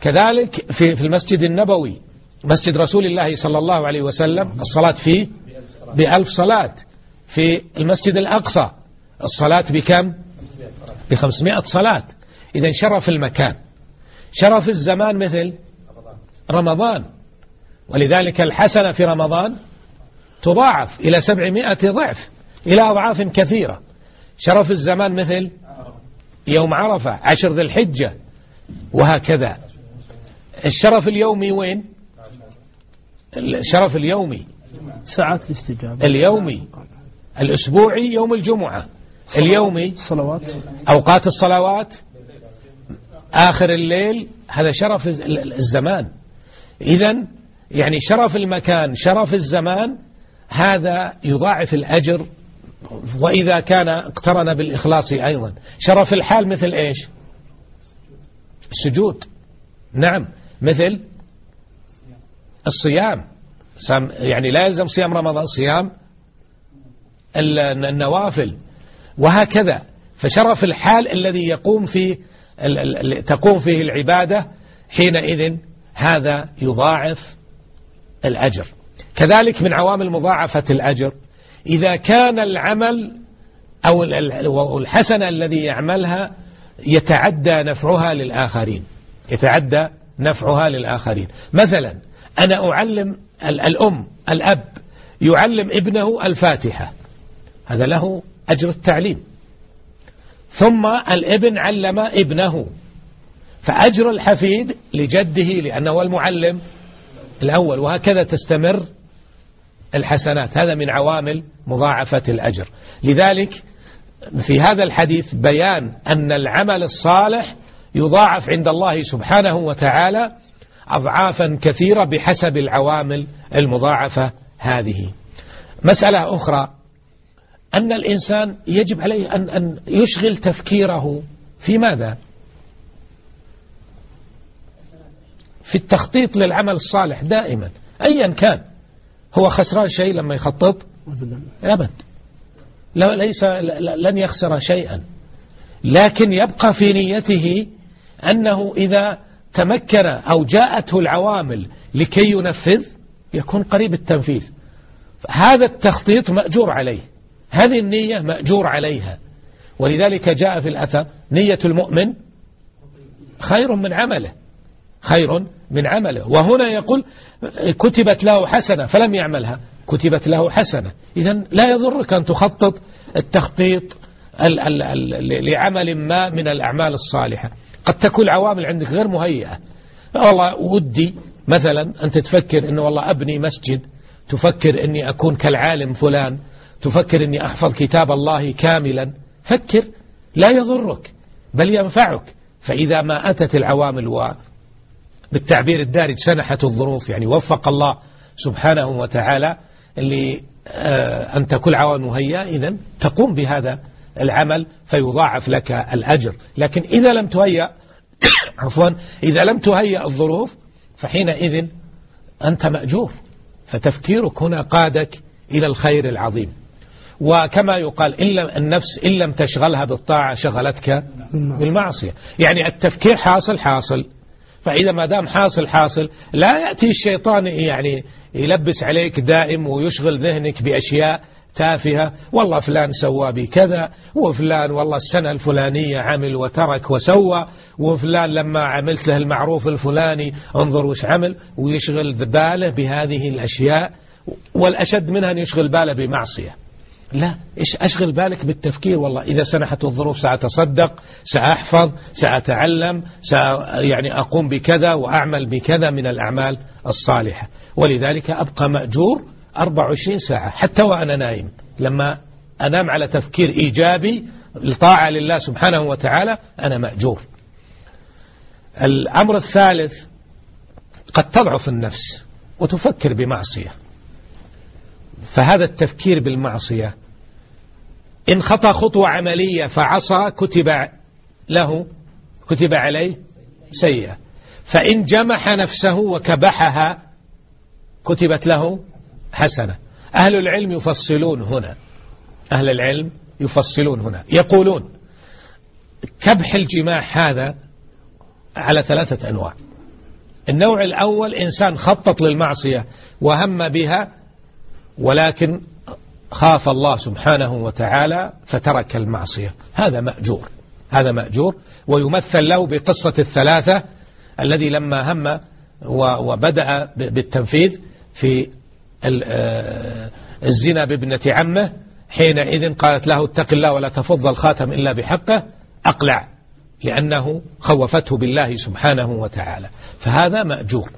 كذلك في في المسجد النبوي مسجد رسول الله صلى الله عليه وسلم الصلاة فيه بألف صلاة. في المسجد الأقصى. الصلاة بكم؟ بخمسمائة صلاة. إذا شرف المكان. شرف الزمان مثل رمضان. ولذلك الحسنة في رمضان تضاعف إلى سبعمائة ضعف إلى أضعاف كثيرة. شرف الزمان مثل يوم عرفة عشر ذي الحجة وهكذا. الشرف اليومي وين؟ الشرف اليومي. ساعات الاستجابة. اليومي. الأسبوعي يوم الجمعة. اليومي الصلوات أوقات الصلوات. آخر الليل هذا شرف الزمان. إذا يعني شرف المكان شرف الزمان هذا يضاعف الأجر وإذا كان اقترن بالإخلاص أيضا. شرف الحال مثل إيش؟ السجود. نعم. مثل الصيام. يعني لا يلزم صيام رمضان صيام النوافل. وهكذا. فشرف الحال الذي يقوم فيه تقوم فيه العبادة حينئذ هذا يضاعف الأجر. كذلك من عوامل مضاعفة الأجر. إذا كان العمل أو الحسنة الذي يعملها يتعدى نفعها للآخرين. يتعدى نفعها للآخرين. مثلا أنا أعلم الأم الأب يعلم ابنه الفاتحة. هذا له أجر التعليم. ثم الابن علم ابنه فأجر الحفيد لجده لأنه هو المعلم الأول وهكذا تستمر الحسنات. هذا من عوامل مضاعفة الأجر. لذلك في هذا الحديث بيان أن العمل الصالح يضاعف عند الله سبحانه وتعالى أضعافا كثيرة بحسب العوامل المضاعفة هذه. مسألة أخرى أن الإنسان يجب عليه أن, أن يشغل تفكيره في ماذا؟ في التخطيط للعمل الصالح دائما أيا كان. هو خسران شيء لما يخطط؟ أبد. لا ليس لن يخسر شيئا. لكن يبقى في نيته أنه إذا تمكن أو جاءته العوامل لكي ينفذ يكون قريب التنفيذ. هذا التخطيط مأجور عليه. هذه النية مأجور عليها. ولذلك جاء في الأثر نية المؤمن خير من عمله. خير من عمله. وهنا يقول كتبت له حسنة فلم يعملها. كتبت له حسنة. إذا لا يضرك أن تخطط التخطيط لعمل ما من الأعمال الصالحة. قد تكون عوامل عندك غير مهيئة. والله ودي مثلا أنت تفكر أنه والله أبني مسجد تفكر أني أكون كالعالم فلان. تفكر أني أحفظ كتاب الله كاملا. فكر لا يضرك بل ينفعك. فإذا ما أتت العوامل و بالتعبير الدارج سنحت الظروف يعني وفق الله سبحانه وتعالى اللي آه، تكون عوامل مهيئة إذن تقوم بهذا العمل فيضاعف لك الأجر. لكن إذا لم تهيأ عفوا إذا لم تهيأ الظروف فحينئذ أنت مأجور. فتفكيرك هنا قادك إلى الخير العظيم. وكما يقال إن لم النفس إن لم تشغلها بالطاعة شغلتك بالمعصية. يعني التفكير حاصل حاصل. فإذا ما دام حاصل حاصل. لا يأتي الشيطان يعني يلبس عليك دائم ويشغل ذهنك بأشياء تافهة. والله فلان سوى بي كذا وفلان والله السنة الفلانية عمل وترك وسوى وفلان لما عملت له المعروف الفلاني انظر وش عمل ويشغل باله بهذه الأشياء. والأشد منها أن يشغل باله بمعصية. لا إيش أشغل بالك بالتفكير والله. إذا سنحت الظروف سأتصدق سأحفظ سأتعلم سأ يعني أقوم بكذا وأعمل بكذا من الأعمال الصالحة. ولذلك أبقى مأجور 24 ساعة حتى وأنا نايم. لما أنام على تفكير إيجابي الطاعة لله سبحانه وتعالى أنا مأجور. الأمر الثالث قد تضعف النفس وتفكر بمعصية. فهذا التفكير بالمعصية. إن خطى خطوة عملية فعصى كتب له كتب عليه سيئة. فإن جمح نفسه وكبحها كتبت له حسنة. أهل العلم يفصلون هنا. أهل العلم يفصلون هنا. يقولون كبح الجماح هذا على ثلاثة أنواع. النوع الأول إنسان خطط للمعصية وهم بها ولكن خاف الله سبحانه وتعالى فترك المعصية. هذا مأجور. هذا مأجور. ويمثل له بقصة الثلاثة الذي لما هم وبدأ بالتنفيذ في آه، الزنا بابنة عمه حينئذ قالت له اتق الله ولا تفض الخاتم إلا بحقه أقلع لأنه خوفته بالله سبحانه وتعالى. فهذا مأجور.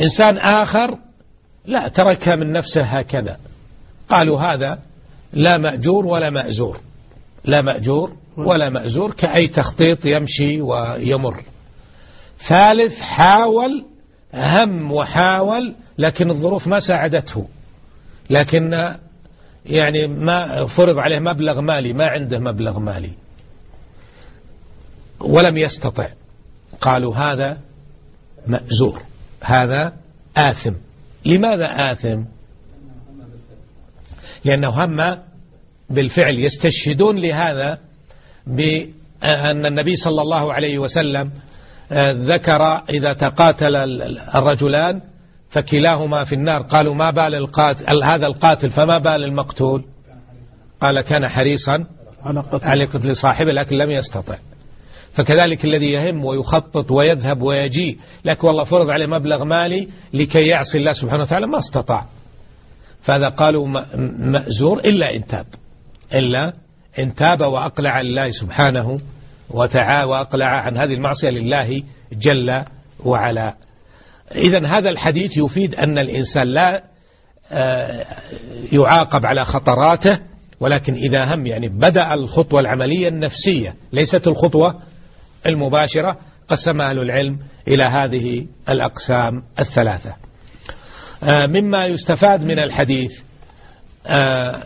إنسان آخر لا تركها من نفسه هكذا. قالوا هذا لا مأجور ولا مأزور. لا مأجور ولا مأزور كأي تخطيط يمشي ويمر. ثالث حاول هم وحاول لكن الظروف ما ساعدته. لكن يعني ما فرض عليه مبلغ مالي ما عنده مبلغ مالي. ولم يستطع. قالوا هذا مأزور هذا آثم. لماذا آثم؟ لأنه هم بالفعل يستشهدون لهذا بأن النبي صلى الله عليه وسلم آه، ذكر إذا تقاتل الرجلان فكلاهما في النار. قالوا ما بال القاتل هذا القاتل فما بال المقتول؟ قال كان حريصا على قتل صاحبه لكن لم يستطع. فكذلك الذي يهم ويخطط ويذهب ويجي. لكن والله فرض عليه مبلغ مالي لكي يعصي الله سبحانه وتعالى ما استطاع. فهذا قالوا مأزور إلا إن تاب. إلا إن تاب وأقلع لله سبحانه وتعالى وأقلع عن هذه المعصية لله جل وعلا. إذا هذا الحديث يفيد أن الإنسان لا آه، يعاقب على خطراته ولكن إذا هم يعني بدأ الخطوة العملية النفسية ليست الخطوة المباشرة قسم أهل العلم إلى هذه الأقسام الثلاثة. آه، مما يستفاد من الحديث آه،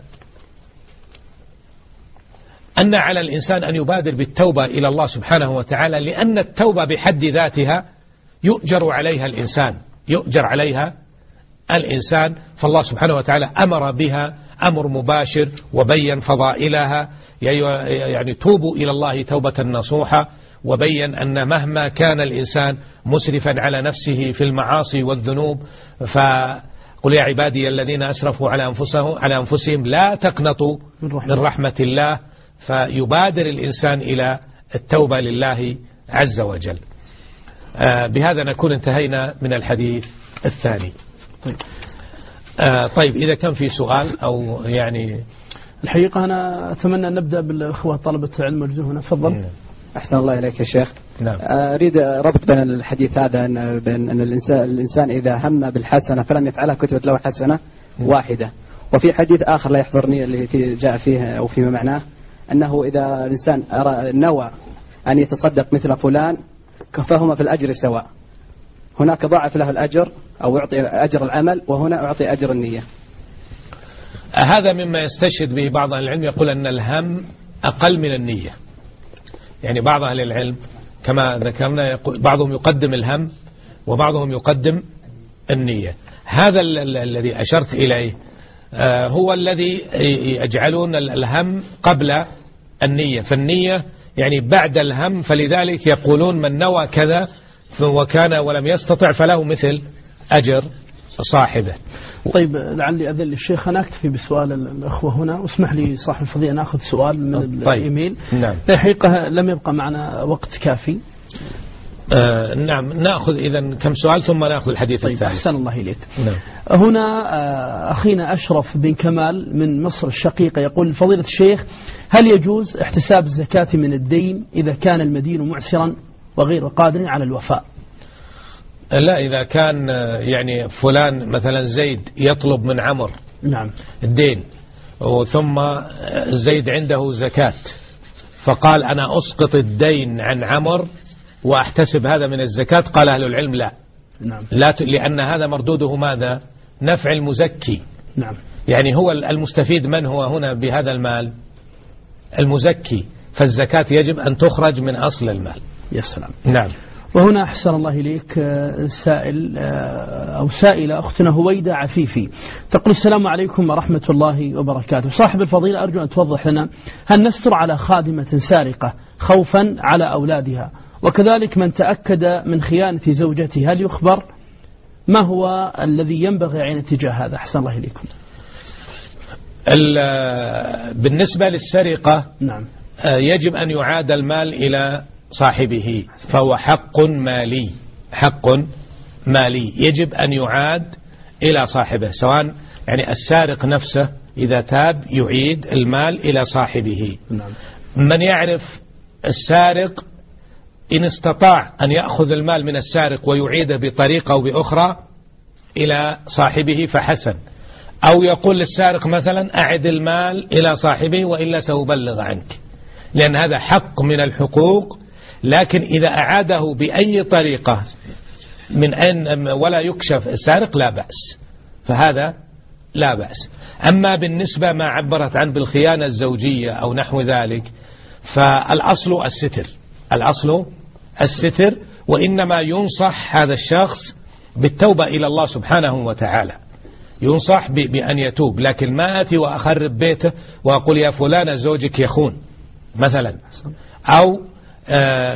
أن على الإنسان أن يبادر بالتوبة إلى الله سبحانه وتعالى لأن التوبة بحد ذاتها يؤجر عليها الإنسان يؤجر عليها الإنسان. فالله سبحانه وتعالى أمر بها أمر مباشر وبين فضائلها يعني توبوا إلى الله توبة نصوحة وبين أن مهما كان الإنسان مسرفا على نفسه في المعاصي والذنوب فقل يا عبادي الذين أسرفوا على أنفسهم, على أنفسهم لا تقنطوا من رحمة الله فيبادر الإنسان إلى التوبة لله عز وجل. آه، بهذا نكون انتهينا من الحديث الثاني. طيب, آه طيب إذا كان في سؤال أو يعني الحقيقة أنا أتمنى أن نبدأ بالأخوة طلبة علم الوجوه هنا تفضل. نعم. أحسن الله إليك يا شيخ. نعم. أريد ربط بين الحديث هذا أن بين أن الإنسان, الإنسان إذا هم بالحسنة فلم يفعلها كتبت له حسنة نعم. واحدة. وفي حديث آخر لا يحضرني اللي في جاء فيه أو فيما معناه أنه إذا الإنسان نوى أن يتصدق مثل فلان فهما في الأجر سواء. هناك ضاعف له الأجر أو يعطي أجر العمل وهنا أعطي أجر النية. هذا مما يستشهد به بعض العلم يقول أن الهم أقل من النية. يعني بعض أهل العلم كما ذكرنا بعضهم يقدم الهم وبعضهم يقدم النية. هذا الذي أشرت إليه آه، هو الذي يجعلون الهم قبل النية. فالنية يعني بعد الهم فلذلك يقولون من نوى كذا وكان ولم يستطع فله مثل أجر. صاحبه. طيب لعلي أذل الشيخ. أنا أكتفي بسؤال الأخوة هنا. واسمح لي صاحب الفضيلة نأخذ سؤال من طيب. الإيميل. نعم. الحقيقة لم يبقى معنا وقت كافي. آه نعم. نأخذ إذا كم سؤال ثم نأخذ الحديث طيب الثالث أحسن الله إليك. نعم. هنا آه أخينا أشرف بن كمال من مصر الشقيقة يقول فضيلة الشيخ هل يجوز احتساب الزكاة من الدين إذا كان المدين معسرا وغير قادر على الوفاء؟ لا إذا كان يعني فلان مثلا زيد يطلب من عمر نعم. الدين ثم زيد عنده زكاة فقال أنا أسقط الدين عن عمر وأحتسب هذا من الزكاة قال أهل العلم لا. نعم. لا ت... لأن هذا مردوده ماذا؟ نفع المزكي. نعم. يعني هو المستفيد من هو هنا بهذا المال؟ المزكي. فالزكاة يجب أن تخرج من أصل المال. يا سلام. نعم. وهنا أحسن الله إليك آه، سائل آه، أو سائلة أختنا هويدة عفيفي. تقول السلام عليكم ورحمة الله وبركاته. صاحب الفضيلة أرجو أن توضح لنا هل نستر على خادمة سارقة خوفا على أولادها؟ وكذلك من تأكد من خيانة زوجته هل يخبر؟ ما هو الذي ينبغي عين اتجاه هذا؟ أحسن الله إليكم. بالنسبة للسرقة نعم. آه، يجب أن يعاد المال إلى صاحبه فهو حق مالي حق مالي. يجب أن يعاد إلى صاحبه سواء يعني السارق نفسه إذا تاب يعيد المال إلى صاحبه. نعم. من يعرف السارق إن استطاع أن يأخذ المال من السارق ويعيده بطريقة أو بأخرى إلى صاحبه فحسن. أو يقول للسارق مثلا أعد المال إلى صاحبه وإلا سأبلغ عنك. لأن هذا حق من الحقوق لكن إذا أعاده بأي طريقة من أن ولا يكشف السارق لا بأس. فهذا لا بأس. أما بالنسبة ما عبرت عن بالخيانة الزوجية أو نحو ذلك فالأصل الستر. الأصل الستر وإنما ينصح هذا الشخص بالتوبة إلى الله سبحانه وتعالى. ينصح بأن يتوب. لكن ما أتي وأخرب بيته وأقول يا فلان زوجك يخون مثلا. أو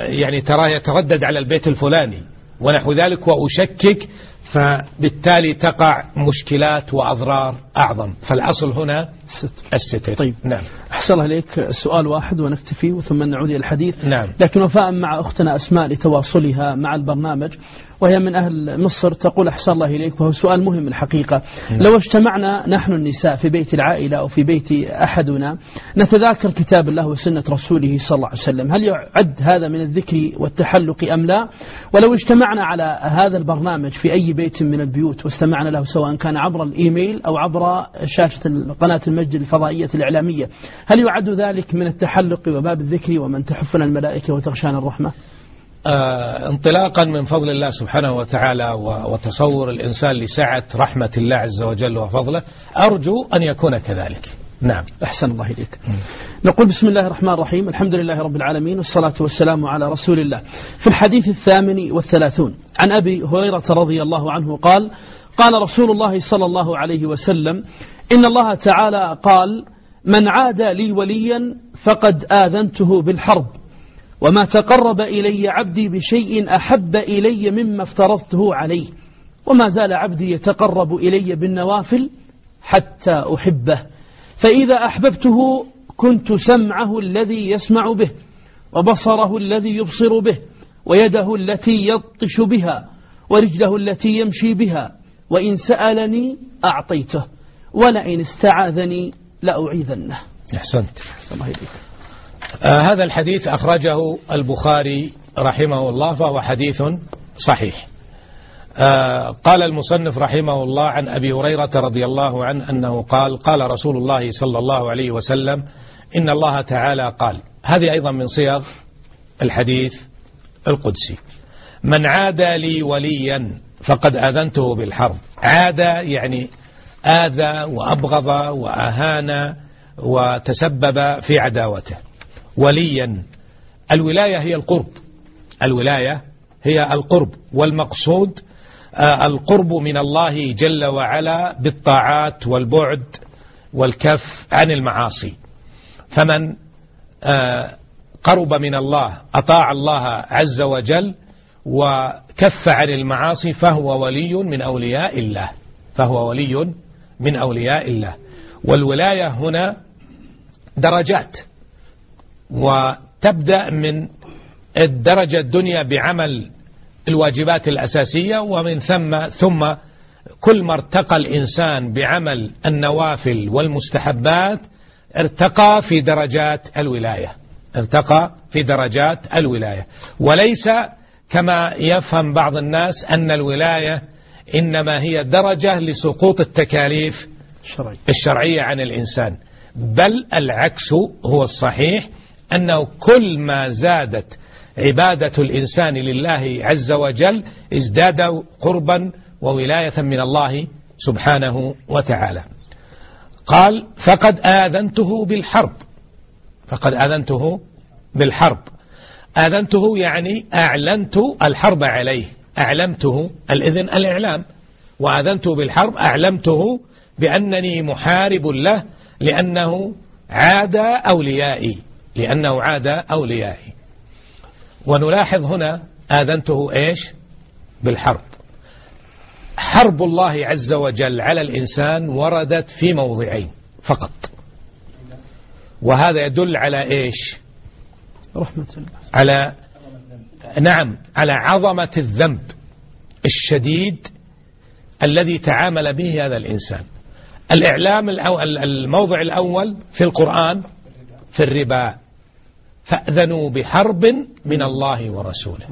يعني تراه يتردد على البيت الفلاني ونحو ذلك وأشكك فبالتالي تقع مشكلات وأضرار أعظم. فالأصل هنا الستر, الستر. طيب. نعم. أحسن الله إليك. سؤال واحد ونكتفي ثم نعود إلى الحديث. نعم. لكن وفاء مع أختنا أسماء لتواصلها مع البرنامج. وهي من أهل مصر تقول أحسن الله إليك وهو سؤال مهم الحقيقة. نعم. لو اجتمعنا نحن النساء في بيت العائلة أو في بيت أحدنا نتذاكر كتاب الله وسنة رسوله صلى الله عليه وسلم. هل يعد هذا من الذكر والتحلق أم لا؟ ولو اجتمعنا على هذا البرنامج في أي بيت من البيوت واستمعنا له سواء كان عبر الإيميل أو عبر شاشة قناة المجد الفضائية الإعلامية هل يعد ذلك من التحلق وباب الذكر ومن تحفنا الملائكة وتغشانا الرحمة؟ انطلاقا من فضل الله سبحانه وتعالى وتصور الإنسان لسعة رحمة الله عز وجل وفضله أرجو أن يكون كذلك. نعم. أحسن الله إليك. نقول بسم الله الرحمن الرحيم الحمد لله رب العالمين والصلاة والسلام على رسول الله. في الحديث الثامن والثلاثون عن أبي هريرة رضي الله عنه قال قال رسول الله صلى الله عليه وسلم إن الله تعالى قال من عاد لي وليا فقد آذنته بالحرب. وما تقرب إلي عبدي بشيء أحب إلي مما افترضته عليه وما زال عبدي يتقرب إلي بالنوافل حتى أحبه. فإذا أحببته كنت سمعه الذي يسمع به وبصره الذي يبصر به ويده التي يبطش بها ورجله التي يمشي بها وإن سألني أعطيته ولئن استعاذني لأعيذنه. أحسنت. الله آه هذا الحديث أخرجه البخاري رحمه الله فهو حديث صحيح. آه قال المصنف رحمه الله عن أبي هريرة رضي الله عنه أنه قال قال رسول الله صلى الله عليه وسلم إن الله تعالى قال. هذه أيضا من صيغ الحديث القدسي من عاد لي وليا فقد آذنته بالحرب. عاد يعني آذى وأبغض وأهان وتسبب في عداوته. وليا. الولاية هي القرب. الولاية هي القرب والمقصود آه، القرب من الله جل وعلا بالطاعات والبعد والكف عن المعاصي. فمن آه، قرب من الله أطاع الله عز وجل وكف عن المعاصي فهو ولي من أولياء الله. فهو ولي من أولياء الله. والولاية هنا درجات. وتبدأ من الدرجة الدنيا بعمل الواجبات الأساسية ومن ثم ثم كل ما ارتقى الإنسان بعمل النوافل والمستحبات ارتقى في درجات الولاية. ارتقى في درجات الولاية. وليس كما يفهم بعض الناس أن الولاية إنما هي درجة لسقوط التكاليف الشرعية. عن الإنسان. بل العكس هو الصحيح أنه كل ما زادت عبادة الإنسان لله عز وجل ازداد قربا وولاية من الله سبحانه وتعالى. قال فقد آذنته بالحرب. فقد آذنته بالحرب. آذنته يعني أعلنت الحرب عليه أعلمته الإذن الإعلام. وآذنته بالحرب أعلمته بأنني محارب له لأنه عاد أوليائي. لأنه عاد أوليائي ونلاحظ هنا آذنته إيش؟ بالحرب. حرب الله عز وجل على الإنسان وردت في موضعين فقط. وهذا يدل على إيش؟ رحمة الله. على نعم على عظمة الذنب الشديد الذي تعامل به هذا الإنسان. الإعلام الموضع الأول في القرآن في الربا. فأذنوا بحرب من الله ورسوله.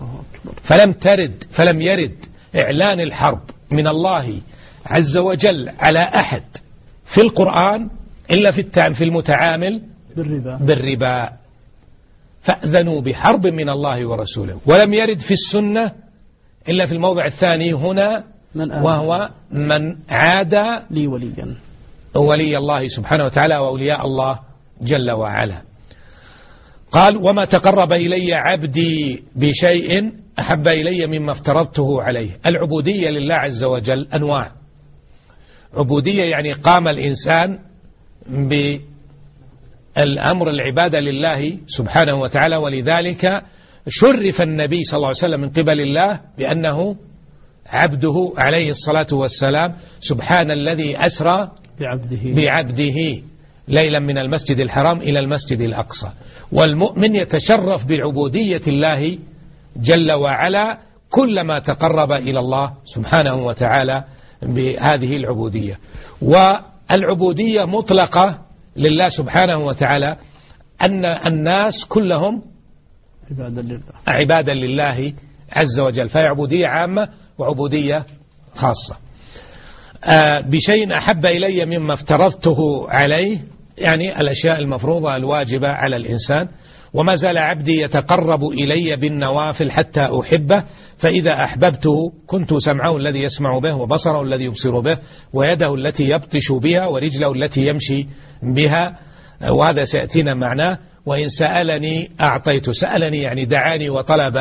فلم ترد فلم يرد إعلان الحرب من الله عز وجل على أحد في القرآن إلا في في المتعامل بالربا, بالربا. فأذنوا بحرب من الله ورسوله. ولم يرد في السنة إلا في الموضع الثاني هنا من وهو من عاد لي وليا. ولي الله سبحانه وتعالى وأولياء الله جل وعلا. قال وما تقرب إلي عبدي بشيء أحب إلي مما افترضته عليه. العبودية لله عز وجل أنواع. عبودية يعني قام الإنسان بالأمر العبادة لله سبحانه وتعالى ولذلك شرف النبي صلى الله عليه وسلم من قبل الله بأنه عبده عليه الصلاة والسلام. سبحان الذي أسرى بعبده, بعبده. ليلا من المسجد الحرام إلى المسجد الأقصى. والمؤمن يتشرف بعبودية الله جل وعلا كلما تقرب إلى الله سبحانه وتعالى بهذه العبودية. والعبودية مطلقة لله سبحانه وتعالى أن الناس كلهم عبادا لله. عبادا لله عز وجل. فهي عبودية عامة وعبودية خاصة. آه، بشيء أحب إلي مما افترضته عليه يعني الأشياء المفروضة الواجبة على الإنسان وما زال عبدي يتقرب إلي بالنوافل حتى أحبه فإذا أحببته كنت سمعه الذي يسمع به وبصره الذي يبصر به ويده التي يبطش بها ورجله التي يمشي بها وهذا سيأتينا معناه. وإن سألني أعطيت سألني يعني دعاني وطلب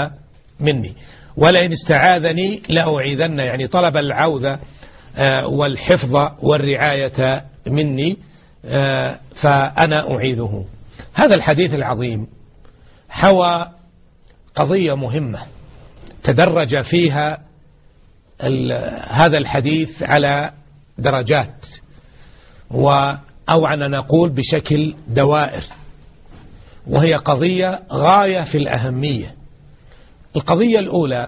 مني. ولئن استعاذني لأعيذن يعني طلب العوذة آه، والحفظ والرعاية مني. فأنا أعيده. هذا الحديث العظيم حوى قضية مهمة تدرج فيها هذا الحديث على درجات أو أن نقول بشكل دوائر وهي قضية غاية في الأهمية. القضية الأولى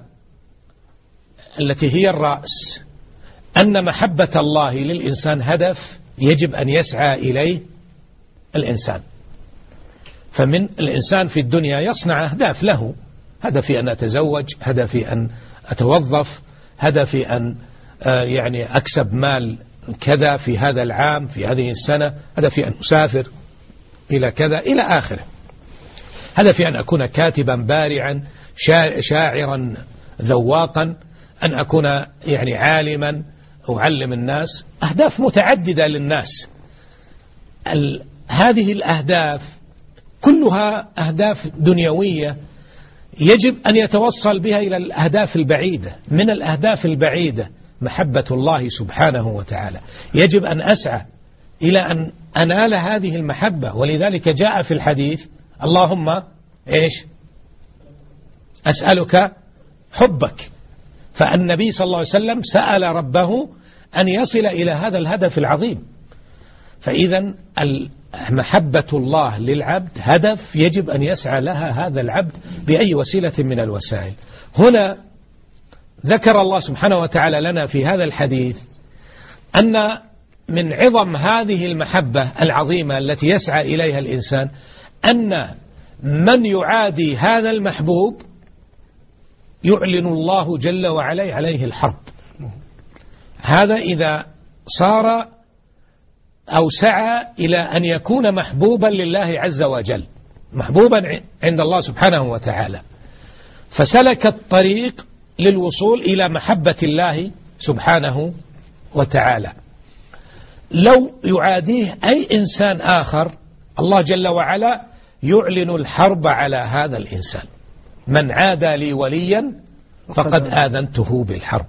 التي هي الرأس أن محبة الله للإنسان هدف يجب أن يسعى إليه الإنسان. فمن الإنسان في الدنيا يصنع أهداف له. هدفي أن أتزوج هدفي أن أتوظف هدفي أن آه، يعني أكسب مال كذا في هذا العام في هذه السنة هدفي أن أسافر إلى كذا إلى آخره. هدفي أن أكون كاتبا بارعا شاعرا ذواقا أن أكون يعني عالما أعلم الناس أهداف متعددة للناس. هذه الأهداف كلها أهداف دنيوية يجب أن يتوصل بها إلى الأهداف البعيدة. من الأهداف البعيدة محبة الله سبحانه وتعالى. يجب أن أسعى إلى أن أنال هذه المحبة. ولذلك جاء في الحديث اللهم إيش؟ أسألك حبك. فالنبي صلى الله عليه وسلم سأل ربه أن يصل إلى هذا الهدف العظيم. فإذا محبة الله للعبد هدف يجب أن يسعى لها هذا العبد بأي وسيلة من الوسائل. هنا ذكر الله سبحانه وتعالى لنا في هذا الحديث أن من عظم هذه المحبة العظيمة التي يسعى إليها الإنسان أن من يعادي هذا المحبوب يعلن الله جل وعلا عليه الحرب. هذا إذا صار أو سعى إلى أن يكون محبوبا لله عز وجل محبوبا عند الله سبحانه وتعالى. فسلك الطريق للوصول إلى محبة الله سبحانه وتعالى. لو يعاديه أي إنسان آخر الله جل وعلا يعلن الحرب على هذا الإنسان. من عادى لي وليا فقد آذنته بالحرب.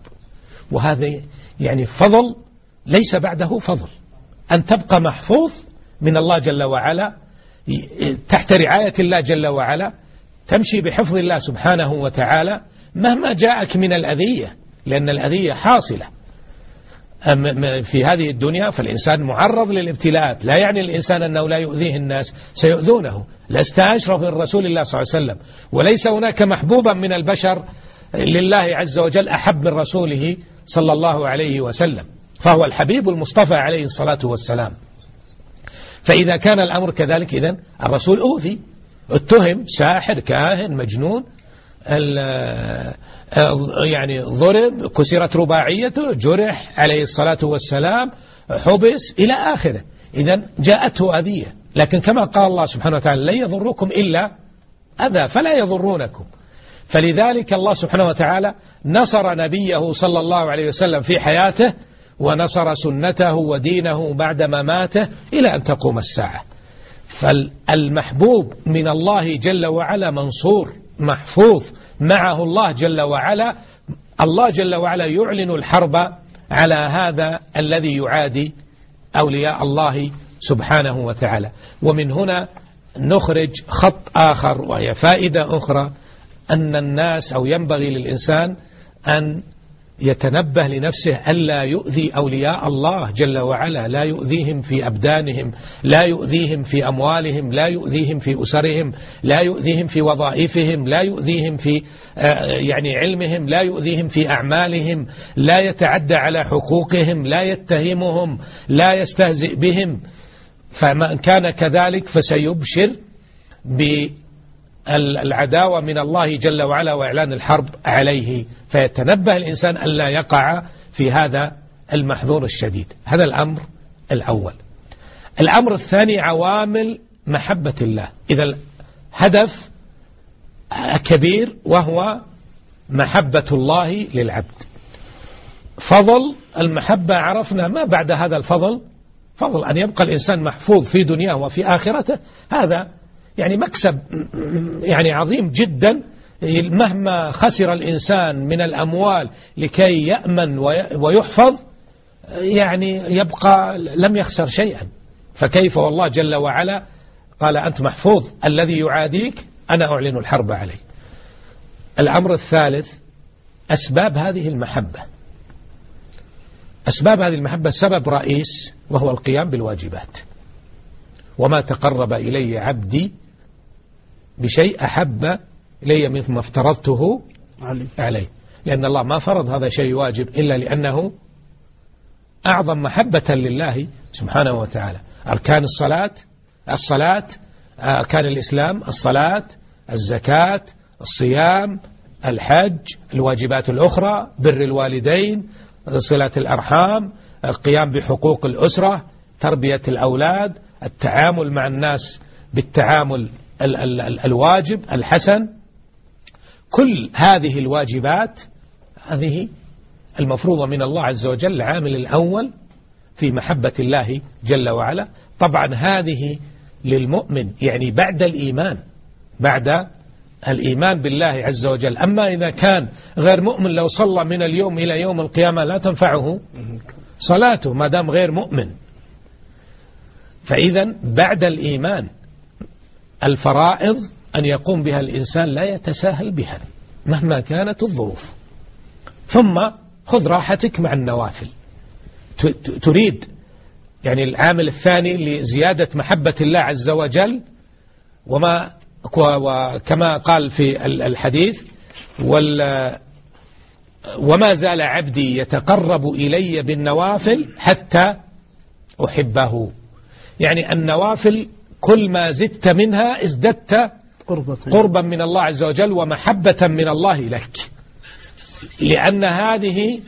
وهذا يعني فضل ليس بعده فضل. أن تبقى محفوظ من الله جل وعلا تحت رعاية الله جل وعلا تمشي بحفظ الله سبحانه وتعالى مهما جاءك من الأذية لأن الأذية حاصلة. في هذه الدنيا فالإنسان معرض للابتلاءات. لا يعني الإنسان أنه لا يؤذيه الناس سيؤذونه. لست أشرف من رسول الله صلى الله عليه وسلم. وليس هناك محبوبا من البشر لله عز وجل أحب من رسوله. صلى الله عليه وسلم فهو الحبيب المصطفى عليه الصلاة والسلام. فإذا كان الأمر كذلك إذن الرسول أوذي اتهم ساحر كاهن مجنون يعني ضرب كسرت رباعيته جرح عليه الصلاة والسلام حبس إلى آخره. إذا جاءته أذية. لكن كما قال الله سبحانه وتعالى لن يضركم إلا أذى فلا يضرونكم. فلذلك الله سبحانه وتعالى نصر نبيه صلى الله عليه وسلم في حياته ونصر سنته ودينه بعد مماته إلى أن تقوم الساعة. فالمحبوب من الله جل وعلا منصور محفوظ معه الله جل وعلا. الله جل وعلا يعلن الحرب على هذا الذي يعادي أولياء الله سبحانه وتعالى. ومن هنا نخرج خط آخر وهي فائدة أخرى. أن الناس أو ينبغي للإنسان أن يتنبه لنفسه ألا يؤذي أولياء الله جل وعلا لا يؤذيهم في أبدانهم لا يؤذيهم في أموالهم لا يؤذيهم في أسرهم لا يؤذيهم في وظائفهم لا يؤذيهم في آه، يعني علمهم لا يؤذيهم في أعمالهم لا يتعدى على حقوقهم لا يتهمهم لا يستهزئ بهم. فمن كان كذلك فسيبشر العداوة من الله جل وعلا وإعلان الحرب عليه. فيتنبه الإنسان ألا يقع في هذا المحظور الشديد. هذا الأمر الأول. الأمر الثاني عوامل محبة الله. إذا هدف كبير وهو محبة الله للعبد. فضل المحبة عرفنا ما بعد هذا الفضل؟ فضل أن يبقى الإنسان محفوظ في دنياه وفي آخرته. هذا يعني مكسب يعني عظيم جدا. مهما خسر الإنسان من الأموال لكي يأمن ويحفظ يعني يبقى لم يخسر شيئا. فكيف والله جل وعلا قال أنت محفوظ الذي يعاديك أنا أعلن الحرب عليه الأمر الثالث أسباب هذه المحبة. أسباب هذه المحبة سبب رئيس وهو القيام بالواجبات. وما تقرب إلي عبدي بشيء أحب إلي مما افترضته عليه لأن الله ما فرض هذا شيء واجب إلا لأنه أعظم محبة لله سبحانه وتعالى. أركان الصلاة الصلاة أركان الإسلام الصلاة الزكاة الصيام الحج الواجبات الأخرى بر الوالدين صلة الأرحام القيام بحقوق الأسرة تربية الأولاد التعامل مع الناس بالتعامل ال ال ال الواجب الحسن كل هذه الواجبات هذه المفروضة من الله عز وجل العامل الأول في محبة الله جل وعلا. طبعا هذه للمؤمن يعني بعد الإيمان بعد الإيمان بالله عز وجل. أما إذا كان غير مؤمن لو صلى من اليوم إلى يوم القيامة لا تنفعه صلاته ما دام غير مؤمن. فإذا بعد الإيمان الفرائض أن يقوم بها الإنسان لا يتساهل بها مهما كانت الظروف. ثم خذ راحتك مع النوافل. تريد يعني العامل الثاني لزيادة محبة الله عز وجل وما وكما قال في الحديث وما زال عبدي يتقرب إلي بالنوافل حتى أحبه. يعني النوافل كل ما زدت منها ازددت قربا من الله عز وجل ومحبة من الله لك لأن هذه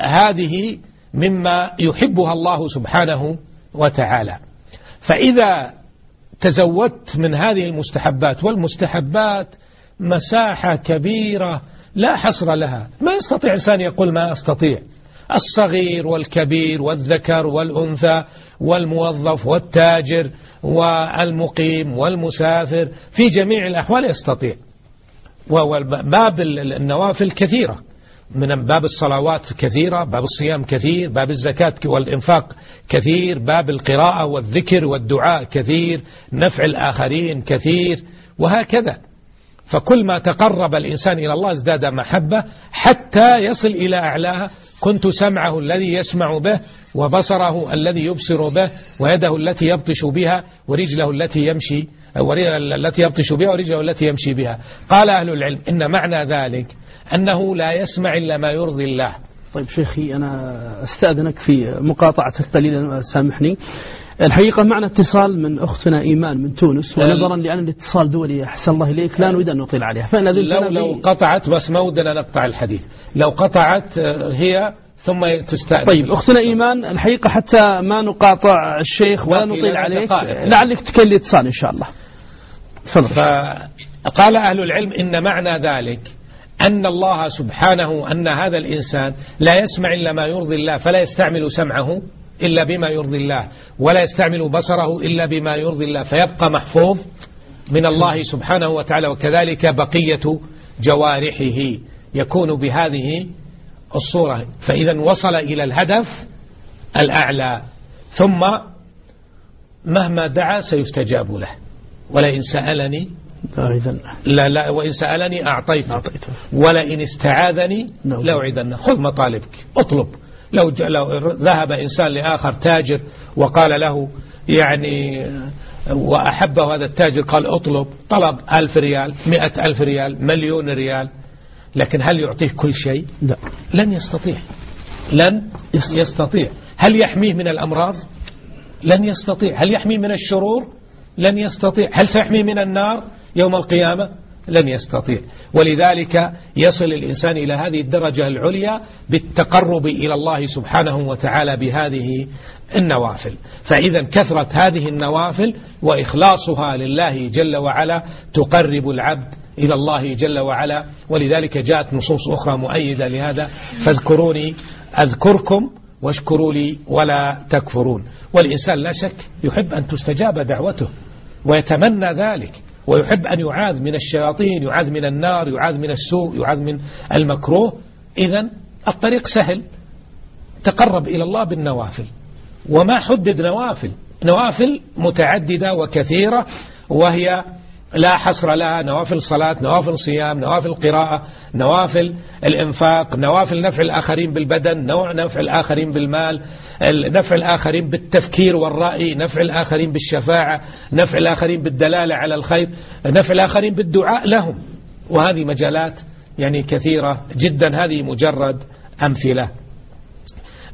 هذه مما يحبها الله سبحانه وتعالى. فإذا تزودت من هذه المستحبات والمستحبات مساحة كبيرة لا حصر لها. ما يستطيع إنسان يقول ما أستطيع. الصغير والكبير والذكر والأنثى والموظف والتاجر والمقيم والمسافر في جميع الأحوال يستطيع. وباب النوافل كثيرة. من باب الصلوات كثيرة باب الصيام كثير باب الزكاة والإنفاق كثير باب القراءة والذكر والدعاء كثير نفع الآخرين كثير وهكذا. فكل ما تقرب الإنسان إلى الله ازداد محبة حتى يصل إلى أعلاها. كنت سمعه الذي يسمع به وبصره الذي يبصر به ويده التي يبطش بها ورجله التي يمشي التي يبطش بها ورجله التي يمشي بها. قال أهل العلم إن معنى ذلك أنه لا يسمع إلا ما يرضي الله. طيب شيخي أنا أستأذنك في مقاطعتك قليلا سامحني. الحقيقة معنا اتصال من أختنا إيمان من تونس ونظرا لأن الاتصال دولي أحسن الله إليك لا نريد أن نطيل عليها. فإن لو, لو قطعت بس ما ودنا نقطع الحديث. لو قطعت آه، هي ثم تستأذن. طيب أختنا إيمان الحقيقة حتى ما نقاطع الشيخ ولا نطيل عليك لعلك تكلي اتصال إن شاء الله. فقال أهل العلم إن معنى ذلك أن الله سبحانه أن هذا الإنسان لا يسمع إلا ما يرضي الله فلا يستعمل سمعه. إلا بما يرضي الله ولا يستعمل بصره إلا بما يرضي الله. فيبقى محفوظ من الله سبحانه وتعالى وكذلك بقية جوارحه. يكون بهذه الصورة. فإذا وصل إلى الهدف الأعلى. ثم مهما دعا سيستجاب له. ولئن سألني لا لا وإن سألني أعطيته. ولئن استعاذني نعم. لأعيذنه خذ مطالبك اطلب. لو, لو ذهب إنسان لآخر تاجر وقال له يعني وأحبه هذا التاجر قال اطلب طلب ألف ريال مئة ألف ريال مليون ريال لكن هل يعطيه كل شيء؟ لا. لن يستطيع لن يستطيع. هل يحميه من الأمراض؟ لن يستطيع. هل يحميه من الشرور؟ لن يستطيع. هل سيحميه من النار يوم القيامة؟ لن يستطيع. ولذلك يصل الإنسان إلى هذه الدرجة العليا بالتقرب إلى الله سبحانه وتعالى بهذه النوافل. فإذا كثرة هذه النوافل وإخلاصها لله جل وعلا تقرب العبد إلى الله جل وعلا. ولذلك جاءت نصوص أخرى مؤيدة لهذا. فاذكروني أذكركم واشكروا لي ولا تكفرون. والإنسان لا شك يحب أن تستجاب دعوته ويتمنى ذلك. ويحب أن يعاذ من الشياطين يعاذ من النار يعاذ من السوء يعاذ من المكروه. إذا الطريق سهل. تقرب إلى الله بالنوافل. وما حدد نوافل؟ نوافل متعددة وكثيرة وهي لا حصر لها نوافل صلاة نوافل صيام نوافل قراءة نوافل الإنفاق نوافل نفع الآخرين بالبدن نوع نفع الآخرين بالمال نفع الآخرين بالتفكير والرأي نفع الآخرين بالشفاعة نفع الآخرين بالدلالة على الخير نفع الآخرين بالدعاء لهم. وهذه مجالات يعني كثيرة جدا هذه مجرد أمثلة.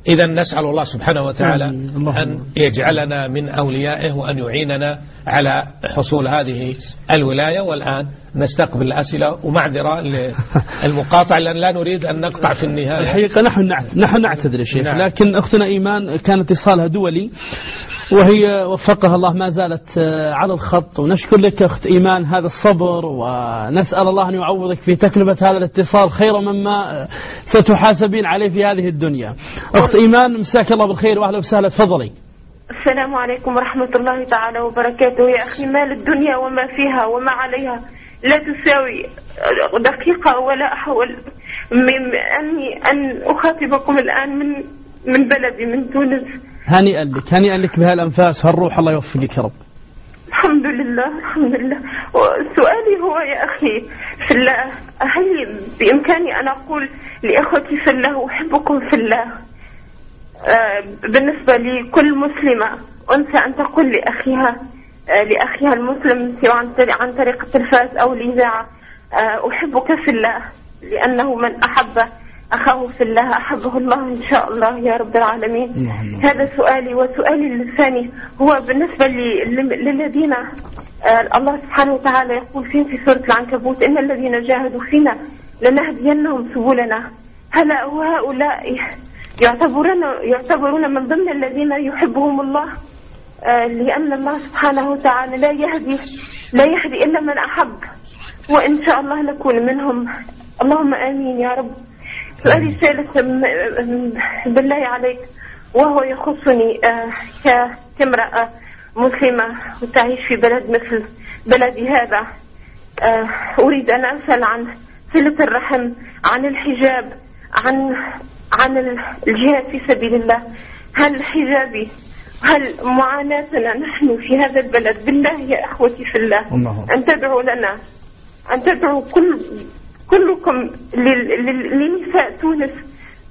إذا نسأل الله سبحانه وتعالى أن يجعلنا من أوليائه وأن يعيننا على حصول هذه الولاية. والآن نستقبل الأسئلة ومعذرة للمقاطع لأن لا نريد أن نقطع في النهاية. الحقيقة نحن نحن نعتذر يا شيخ نعم. لكن أختنا إيمان كان اتصالها دولي. وهي وفقها الله ما زالت آه، على الخط. ونشكر لك أخت إيمان هذا الصبر ونسأل الله أن يعوضك في تكلفة هذا الاتصال خيرا مما آه، ستحاسبين عليه في هذه الدنيا. أخت إيمان مساك الله بالخير وأهلا وسهلا. تفضلي. السلام عليكم ورحمة الله تعالى وبركاته. يا أخي مال الدنيا وما فيها وما عليها. لا تساوي دقيقة ولا أحول. من أني أن أخاطبكم الآن من من بلدي من تونس. هنيئا لك هنيئا لك بهالأنفاس وهالروح الله يوفقك يا رب. الحمد لله الحمد لله. سؤالي هو يا أخي في الله هل بإمكاني أن أقول لإخوتي في الله أحبكم في الله آه، بالنسبة لكل مسلمة أنثى أن تقول لأخيها آه، لأخيها المسلم سواء عن طريق التلفاز أو الإذاعة آه، أحبك في الله لأنه من أحب أخاه في الله أحبه الله إن شاء الله يا رب العالمين. هذا سؤالي وسؤالي الثاني هو بالنسبة للذين آه الله سبحانه وتعالى يقول فين في سورة العنكبوت إن الذين جاهدوا فينا لنهدينهم سبلنا. هل هؤلاء يعتبرون يعتبرون من ضمن الذين يحبهم الله؟ آه لأن الله سبحانه وتعالى لا يهدي لا يهدي إلا من أحب. وإن شاء الله نكون منهم. اللهم آمين يا رب. سؤالي الثالث بالله عليك وهو يخصني آه، كامرأة مسلمة وتعيش في بلد مثل بلدي هذا. آه، أريد أن أسأل عن صلة الرحم عن الحجاب عن عن الجهاد في سبيل الله. هل حجابي هل معاناتنا نحن في هذا البلد؟ بالله يا أخوتي في الله. أن تدعوا لنا أن تدعوا كل كلكم لنساء تونس.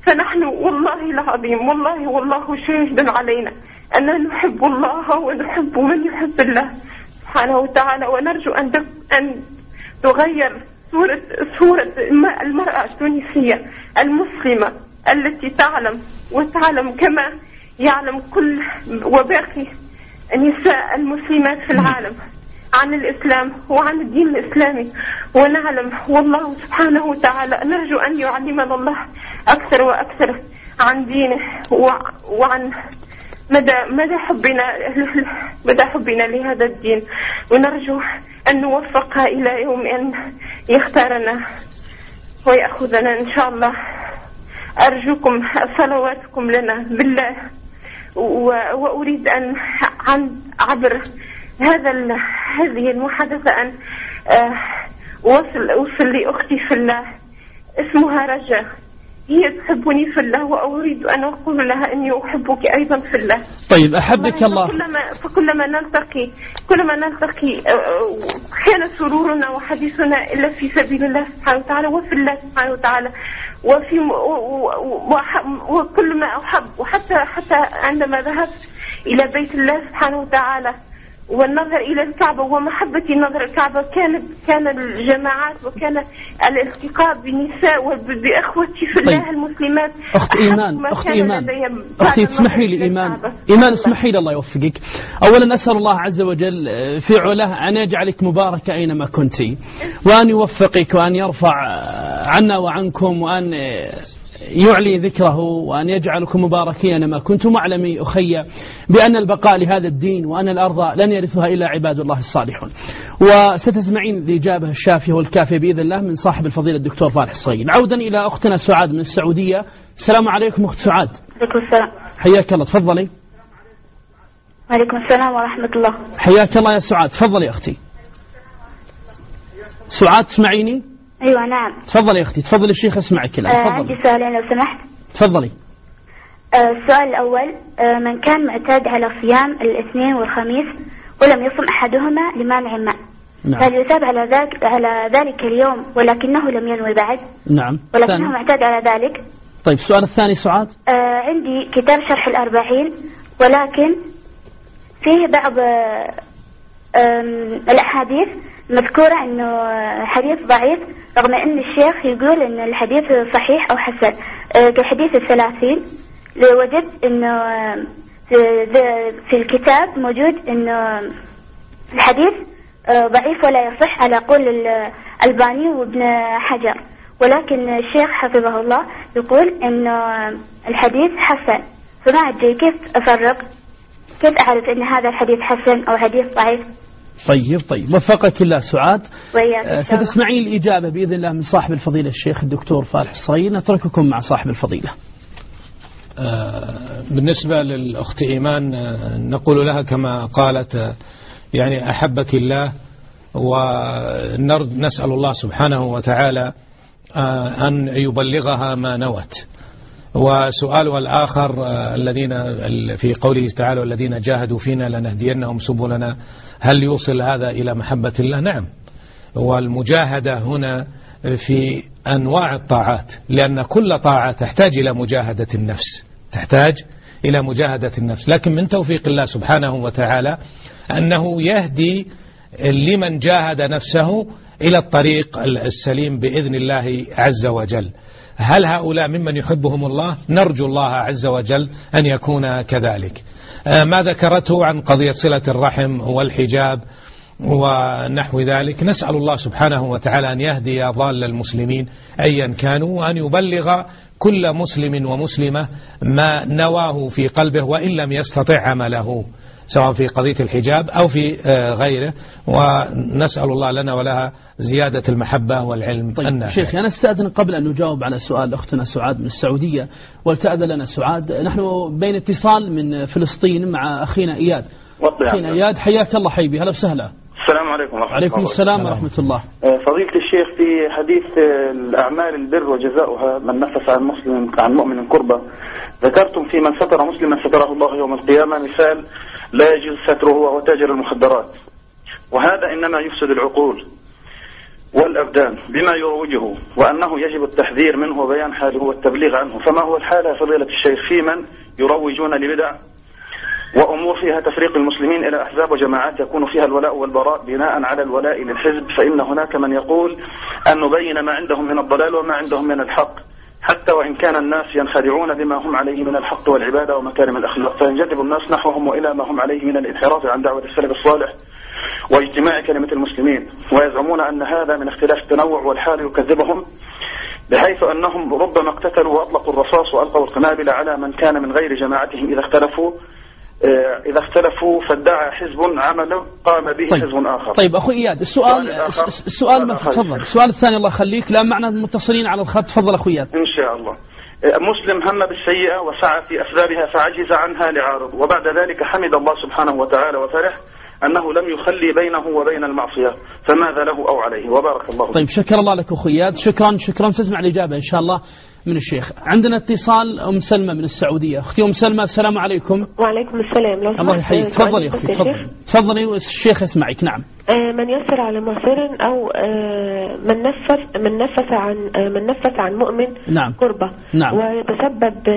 فنحن والله العظيم والله والله شاهد علينا أننا نحب الله ونحب من يحب الله سبحانه وتعالى. ونرجو أن أن تغير صورة صورة المرأة التونسية المسلمة التي تعلم وتعلم كما يعلم كل وباقي النساء المسلمات في العالم. عن الإسلام وعن الدين الإسلامي ونعلم والله سبحانه وتعالى نرجو أن يعلمنا الله أكثر وأكثر عن دينه وعن مدى مدى حبنا مدى حبنا لهذا الدين. ونرجو أن نوفق إلى يوم أن يختارنا ويأخذنا إن شاء الله. أرجوكم صلواتكم لنا بالله. وأريد أن عن عبر هذا هذه المحادثة أن آه، وصل أوصل لأختي في الله. اسمها رجاء. هي تحبني في الله وأريد أن أقول لها أني أحبك أيضا في الله. طيب أحبك الله. فكلما, فكلما نلتقي كلما نلتقي آه، آه، كان سرورنا وحديثنا إلا في سبيل الله سبحانه وتعالى وفي الله سبحانه وتعالى وفي وكل ما أحب. وحتى حتى عندما ذهبت إلى بيت الله سبحانه وتعالى والنظر إلى الكعبة ومحبة نظر الكعبة كانت كان الجماعات وكان الالتقاء بنساء وبإخوتي في الله طيب. المسلمات. أخت إيمان أخت إيمان. أختي تسمحي لي إيمان. إيمان اسمحي لي الله يوفقك. أولا أسأل الله عز وجل آه، في علاه أن يجعلك مباركة أينما كنت. وأن يوفقك وأن يرفع عنا وعنكم وأن آه، يعلي ذكره وأن يجعلكم مباركين ما كنتم اعلمي أخي بأن البقاء لهذا الدين وأن الأرض لن يرثها إلا عباد الله الصالحون. وستسمعين الإجابة الشافية والكافية بإذن الله من صاحب الفضيلة الدكتور فالح الصغير عودا إلى أختنا سعاد من السعودية. السلام عليكم أخت سعاد. عليكم السلام. حياك الله. تفضلي. وعليكم السلام ورحمة الله. حياك الله يا سعاد. تفضلي أختي. سعاد تسمعيني؟ أيوة نعم. تفضلي يا أختي تفضلي الشيخ اسمعك الآن آه عندي سؤالين لو سمحت. تفضلي. السؤال الأول من كان معتاد على صيام الاثنين والخميس ولم يصم أحدهما لمانع ما. نعم. هل يثاب على ذلك على ذلك اليوم ولكنه لم ينوي بعد؟ نعم. ولكنه معتاد على ذلك. طيب السؤال الثاني سعاد. آه عندي كتاب شرح الأربعين ولكن فيه بعض الأحاديث مذكورة أنه حديث ضعيف رغم أن الشيخ يقول أن الحديث صحيح أو حسن. آه، كحديث الثلاثين وجدت أنه في, الكتاب موجود أنه الحديث آه، ضعيف ولا يصح على قول الألباني وابن حجر. ولكن الشيخ حفظه الله يقول أنه الحديث حسن. فما أدري كيف أفرق. كيف أعرف أن هذا الحديث حسن أو حديث ضعيف؟ طيب طيب. وفقك الله سعاد. آه ستسمعين الإجابة بإذن الله من صاحب الفضيلة الشيخ الدكتور فالح الصغير نترككم مع صاحب الفضيلة. آه بالنسبة للأخت إيمان آه نقول لها كما قالت يعني أحبك الله ونسأل الله سبحانه وتعالى أن يبلغها ما نوت. وسؤالها الآخر آه، الذين في قوله تعالى والذين جاهدوا فينا لنهدينهم سبلنا. هل يوصل هذا إلى محبة الله؟ نعم. والمجاهدة هنا في أنواع الطاعات لأن كل طاعة تحتاج إلى مجاهدة النفس تحتاج إلى مجاهدة النفس. لكن من توفيق الله سبحانه وتعالى أنه يهدي لمن جاهد نفسه إلى الطريق السليم بإذن الله عز وجل. هل هؤلاء ممن يحبهم الله؟ نرجو الله عز وجل أن يكون كذلك. آه، ما ذكرته عن قضية صلة الرحم والحجاب ونحو ذلك. نسأل الله سبحانه وتعالى أن يهدي ضال المسلمين أيا كانوا وأن يبلغ كل مسلم ومسلمة ما نواه في قلبه وإن لم يستطع عمله. سواء في قضية الحجاب أو في آه، غيره. ونسأل الله لنا ولها زيادة المحبة والعلم طيب النافع. شيخ أنا أستأذن قبل أن نجاوب على سؤال أختنا سعاد من السعودية. ولتأذن لنا سعاد نحن بين اتصال من فلسطين مع أخينا إياد. أخينا إياد حياك الله حبيبي. هلا وسهلا. السلام عليكم ورحمة عليكم الله. السلام ورحمة الله. آه، فضيلة الشيخ في حديث آه، الأعمال البر وجزاؤها من نفس عن مسلم عن مؤمن كربة ذكرتم في من ستر مسلما ستره الله يوم القيامة مثال لا يجوز ستره وهو تاجر المخدرات. وهذا إنما يفسد العقول والأبدان بما يروجه وأنه يجب التحذير منه وبيان حاله والتبليغ عنه. فما هو الحال يا فضيلة الشيخ؟ في من يروجون لبدع وأمور فيها تفريق المسلمين إلى أحزاب وجماعات يكون فيها الولاء والبراء بناء على الولاء للحزب. فإن هناك من يقول أن نبين ما عندهم من الضلال وما عندهم من الحق. حتى وإن كان الناس ينخدعون بما هم عليه من الحق والعبادة ومكارم الأخلاق. فينجذب الناس نحوهم وإلى ما هم عليه من الانحراف عن دعوة السلف الصالح واجتماع كلمة المسلمين. ويزعمون أن هذا من اختلاف التنوع والحال يكذبهم بحيث أنهم ربما اقتتلوا وأطلقوا الرصاص وألقوا القنابل على من كان من غير جماعتهم إذا اختلفوا. إذا اختلفوا فادعى حزب عمل قام به طيب. حزب آخر. طيب أخو إياد السؤال السؤال تفضل. السؤال الثاني الله يخليك. لا معنى متصلين على الخط. تفضل أخو إياد. إن شاء الله. آه، مسلم هم بالسيئة وسعى في أسبابها فعجز عنها لعارض. وبعد ذلك حمد الله سبحانه وتعالى وفرح أنه لم يخلي بينه وبين المعصية فماذا له أو عليه؟ وبارك الله طيب شكر الله لك أخو إياد. شكرا شكرا. تسمع الإجابة إن شاء الله. من الشيخ. عندنا اتصال أم سلمى من السعودية. أختي أم سلمى السلام عليكم. وعليكم السلام. لو الله يحييك. تفضلي أختي تفضلي. تفضلي الشيخ يسمعك. نعم. آه، من يسر على معسر أو آه، من نفس من نفس عن آه، من نفس عن مؤمن نعم. قربة. نعم. ويتسبب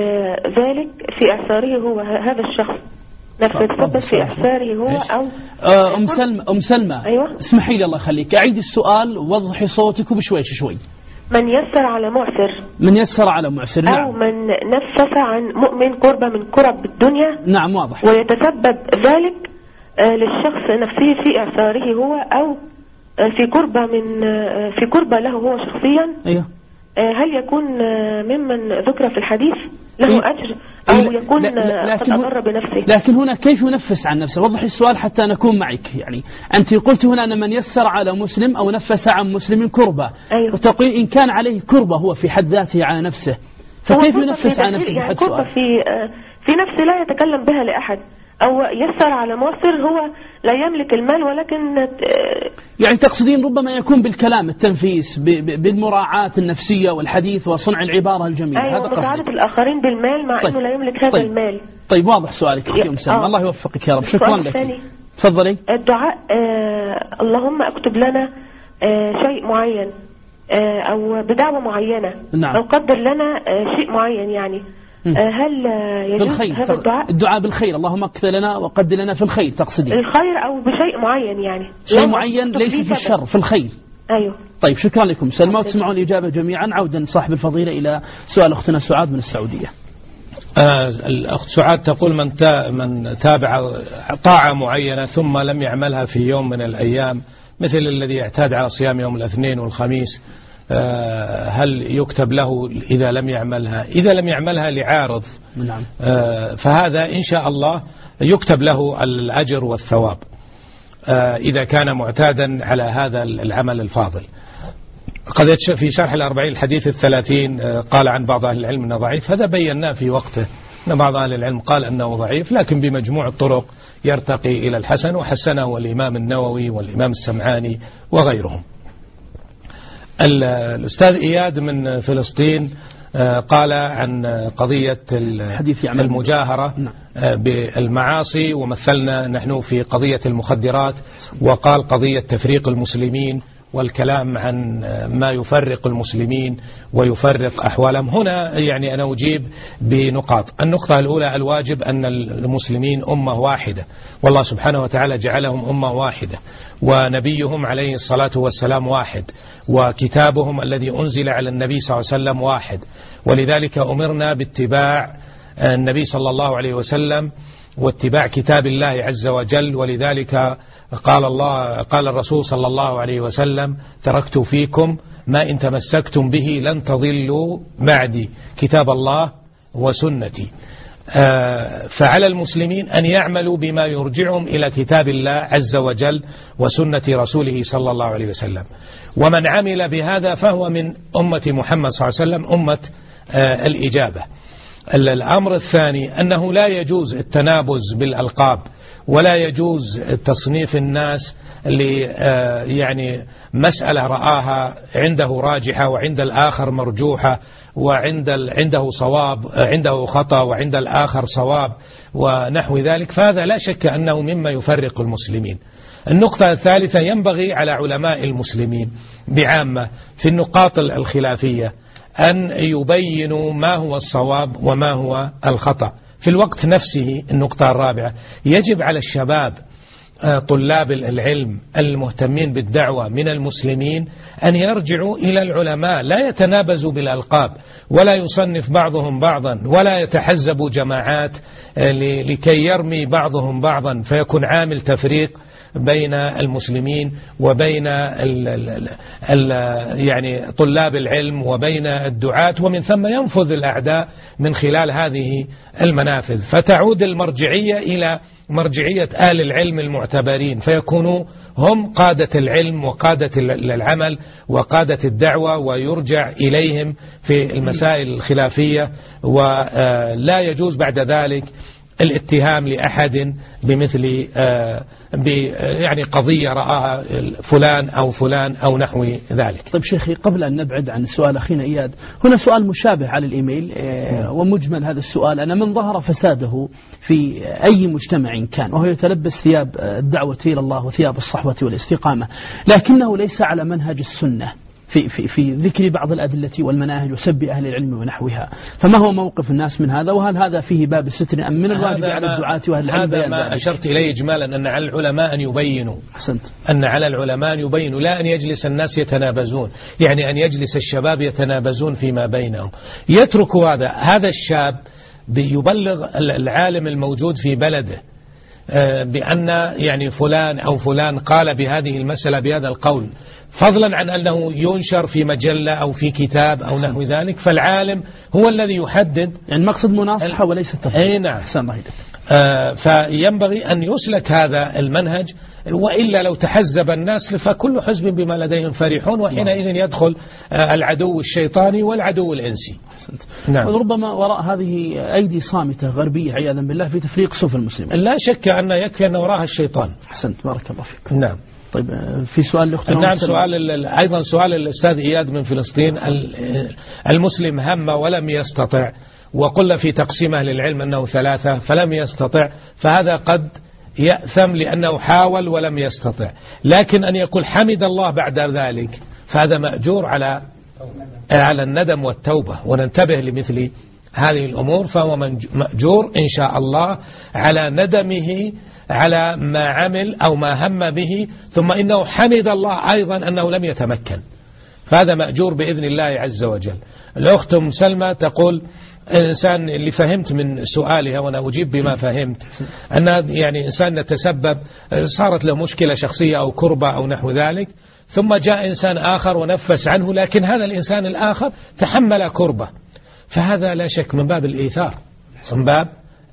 ذلك في إعساره هو هذا الشخص. يتسبب في إعساره هو أو أم سلمى أم سلمى أيوة. اسمحي لي الله يخليك أعيد السؤال وضحي صوتك بشوي شوي. من يسر على معسر. من يسر على معسر نعم. أو من نفس عن مؤمن قربة من كرب الدنيا. نعم واضح. ويتسبب ذلك آه، للشخص نفسه في إعساره هو أو آه، في قربة من آه، في قربة له هو شخصيا. أيوه. هل يكون ممن ذكر في الحديث له إيه؟ أجر؟ أو يكون قد أضر بنفسه؟ لكن هنا كيف ينفس عن نفسه؟ وضح السؤال حتى نكون معك. يعني أنت قلت هنا أن من يسر على مسلم أو نفس عن مسلم كربة. أيوه. وتقول إن كان عليه كربة هو في حد ذاته على نفسه. فكيف ينفس عن نفسه؟ يعني كربة في, في نفسه لا يتكلم بها لأحد. أو يسر على معسر هو لا يملك المال ولكن آه، يعني تقصدين ربما يكون بالكلام التنفيس بالمراعاة النفسية والحديث وصنع العبارة الجميلة أيوة هذا قصدي الآخرين بالمال مع طيب. أنه لا يملك هذا طيب. المال طيب واضح سؤالك أختي أم سلمى آه. الله يوفقك يا رب شكرا لك. تفضلي الدعاء آه اللهم اكتب لنا آه شيء معين آه أو بدعوة معينة نعم. أو قدر لنا آه شيء معين يعني. آه هل آه يجوز بالخير هذا الدعاء؟ الدعاء بالخير اللهم أكثر لنا وقدر لنا في الخير تقصدين الخير أو بشيء معين يعني. شيء معين ليس لي في. الشر في الخير. أيوه. طيب شكرا لكم. سلمى وتسمعون الإجابة جميعا. عودا صاحب الفضيلة إلى سؤال أختنا سعاد من السعودية. آه، الأخت سعاد تقول من تا من تابع طاعة معينة ثم لم يعملها في يوم من الأيام مثل الذي يعتاد على صيام يوم الاثنين والخميس هل يكتب له إذا لم يعملها؟ إذا لم يعملها لعارض. نعم. آه، فهذا إن شاء الله يكتب له الأجر والثواب آه، إذا كان معتادا على هذا العمل الفاضل. قد في شرح الأربعين الحديث الثلاثين آه، قال عن بعض أهل العلم أنه ضعيف. هذا بيناه في وقته. أن بعض أهل العلم قال أنه ضعيف لكن بمجموع الطرق يرتقي إلى الحسن وحسنه الإمام النووي والإمام السمعاني وغيرهم. الأستاذ إياد من فلسطين آه، قال عن قضية المجاهرة نعم. آه، بالمعاصي ومثلنا نحن في قضية المخدرات وقال قضية تفريق المسلمين والكلام عن ما يفرق المسلمين ويفرق أحوالهم. هنا يعني أنا أجيب بنقاط. النقطة الأولى الواجب أن المسلمين أمة واحدة. والله سبحانه وتعالى جعلهم أمة واحدة. ونبيهم عليه الصلاة والسلام واحد. وكتابهم الذي أنزل على النبي صلى الله عليه وسلم واحد. ولذلك أمرنا باتباع النبي صلى الله عليه وسلم واتباع كتاب الله عز وجل. ولذلك قال الله قال الرسول صلى الله عليه وسلم تركت فيكم ما إن تمسكتم به لن تضلوا بعدي كتاب الله وسنتي. آه، فعلى المسلمين أن يعملوا بما يرجعهم إلى كتاب الله عز وجل وسنة رسوله صلى الله عليه وسلم. ومن عمل بهذا فهو من أمة محمد صلى الله عليه وسلم أمة آه، الإجابة. ال- الأمر الثاني أنه لا يجوز التنابز بالألقاب. ولا يجوز تصنيف الناس آه، يعني مسألة رآها عنده راجحة وعند الآخر مرجوحة وعند عنده صواب آه، عنده خطأ وعند الآخر صواب ونحو ذلك. فهذا لا شك أنه مما يفرق المسلمين. النقطة الثالثة ينبغي على علماء المسلمين بعامة في النقاط ال- الخلافية أن يبينوا ما هو الصواب وما هو الخطأ. في الوقت نفسه النقطة الرابعة. يجب على الشباب آه، طلاب العلم المهتمين بالدعوة من المسلمين أن يرجعوا إلى العلماء لا يتنابزوا بالألقاب ولا يصنف بعضهم بعضا ولا يتحزبوا جماعات آه، لكي يرمي بعضهم بعضا فيكون عامل تفريق بين المسلمين وبين ال ال ال يعني طلاب العلم وبين الدعاة ومن ثم ينفذ الأعداء من خلال هذه المنافذ. فتعود المرجعية إلى مرجعية آل العلم المعتبرين فيكونوا هم قادة العلم وقادة ال- العمل وقادة الدعوة ويرجع إليهم في المسائل الخلافية ولا يجوز بعد ذلك الاتهام لأحد بمثل آه، يعني قضية رآها فلان أو فلان أو نحو ذلك. طيب شيخي قبل أن نبعد عن سؤال أخينا إياد هنا سؤال مشابه على الإيميل آه، ومجمل هذا السؤال. أنا من ظهر فساده في أي مجتمع كان وهو يتلبس ثياب آه، الدعوة إلى الله وثياب الصحوة والاستقامة لكنه ليس على منهج السنة. في, في, في ذكر بعض الأدلة والمناهج وسب أهل العلم ونحوها. فما هو موقف الناس من هذا؟ وهل هذا فيه باب الستر أم من الواجب على الدعاة وأهل العلم هذا ما؟ أشرت إليه إجمالا أن على العلماء أن يبينوا. أحسنت. أن على العلماء أن يبينوا لا أن يجلس الناس يتنابزون. يعني أن يجلس الشباب يتنابزون فيما بينهم. يترك هذا هذا الشاب بيبلغ العالم الموجود في بلده. آه، بأن يعني فلان أو فلان قال بهذه المسألة بهذا القول. فضلا عن أنه ينشر في مجلة أو في كتاب أو نحو ذلك فالعالم هو الذي يحدد يعني المقصد مناصحة وليس تفضيل أي نعم. أحسن الله آه، فينبغي أن يسلك هذا المنهج وإلا لو تحزب الناس فكل حزب بما لديهم فرحون وحينئذ يدخل آه، العدو الشيطاني والعدو الإنسي. نعم. ربما وراء هذه أيدي صامتة غربية عياذا بالله في تفريق صف المسلمين. لا شك أن يكفي أن وراها الشيطان. أحسنت. بارك الله فيك. نعم. طيب آه، في سؤال لاختنا نعم سؤال أيضا سؤال الأستاذ إياد من فلسطين المسلم هم ولم يستطع وقلنا في تقسيم أهل العلم أنه ثلاثة فلم يستطع فهذا قد يأثم لأنه حاول ولم يستطع. لكن أن يقول حمد الله بعد ذلك فهذا مأجور على على الندم والتوبة. وننتبه لمثل هذه الأمور فهو مأجور إن شاء الله على ندمه على ما عمل أو ما هم به ثم إنه حمد الله أيضا أنه لم يتمكن. فهذا مأجور بإذن الله عز وجل. الأخت أم سلمى تقول الإنسان اللي فهمت من سؤالها وأنا أجيب بما فهمت أن يعني إنسان نتسبب صارت له مشكلة شخصية أو كربة أو نحو ذلك ثم جاء إنسان آخر ونفس عنه لكن هذا الإنسان الآخر تحمل كربة. فهذا لا شك من باب الإيثار. من باب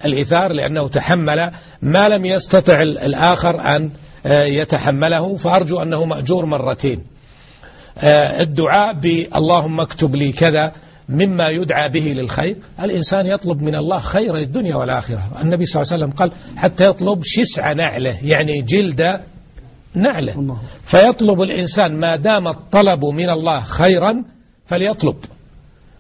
الإيثار لأنه تحمل ما لم يستطع الآخر أن آه، يتحمله فأرجو أنه مأجور مرتين. آه، الدعاء باللهم اكتب لي كذا مما يدعى به للخير. الإنسان يطلب من الله خير الدنيا والآخرة. النبي صلى الله عليه وسلم قال حتى يطلب شسع نعله يعني جلد نعله. فيطلب الإنسان ما دام الطلب من الله خيرا فليطلب.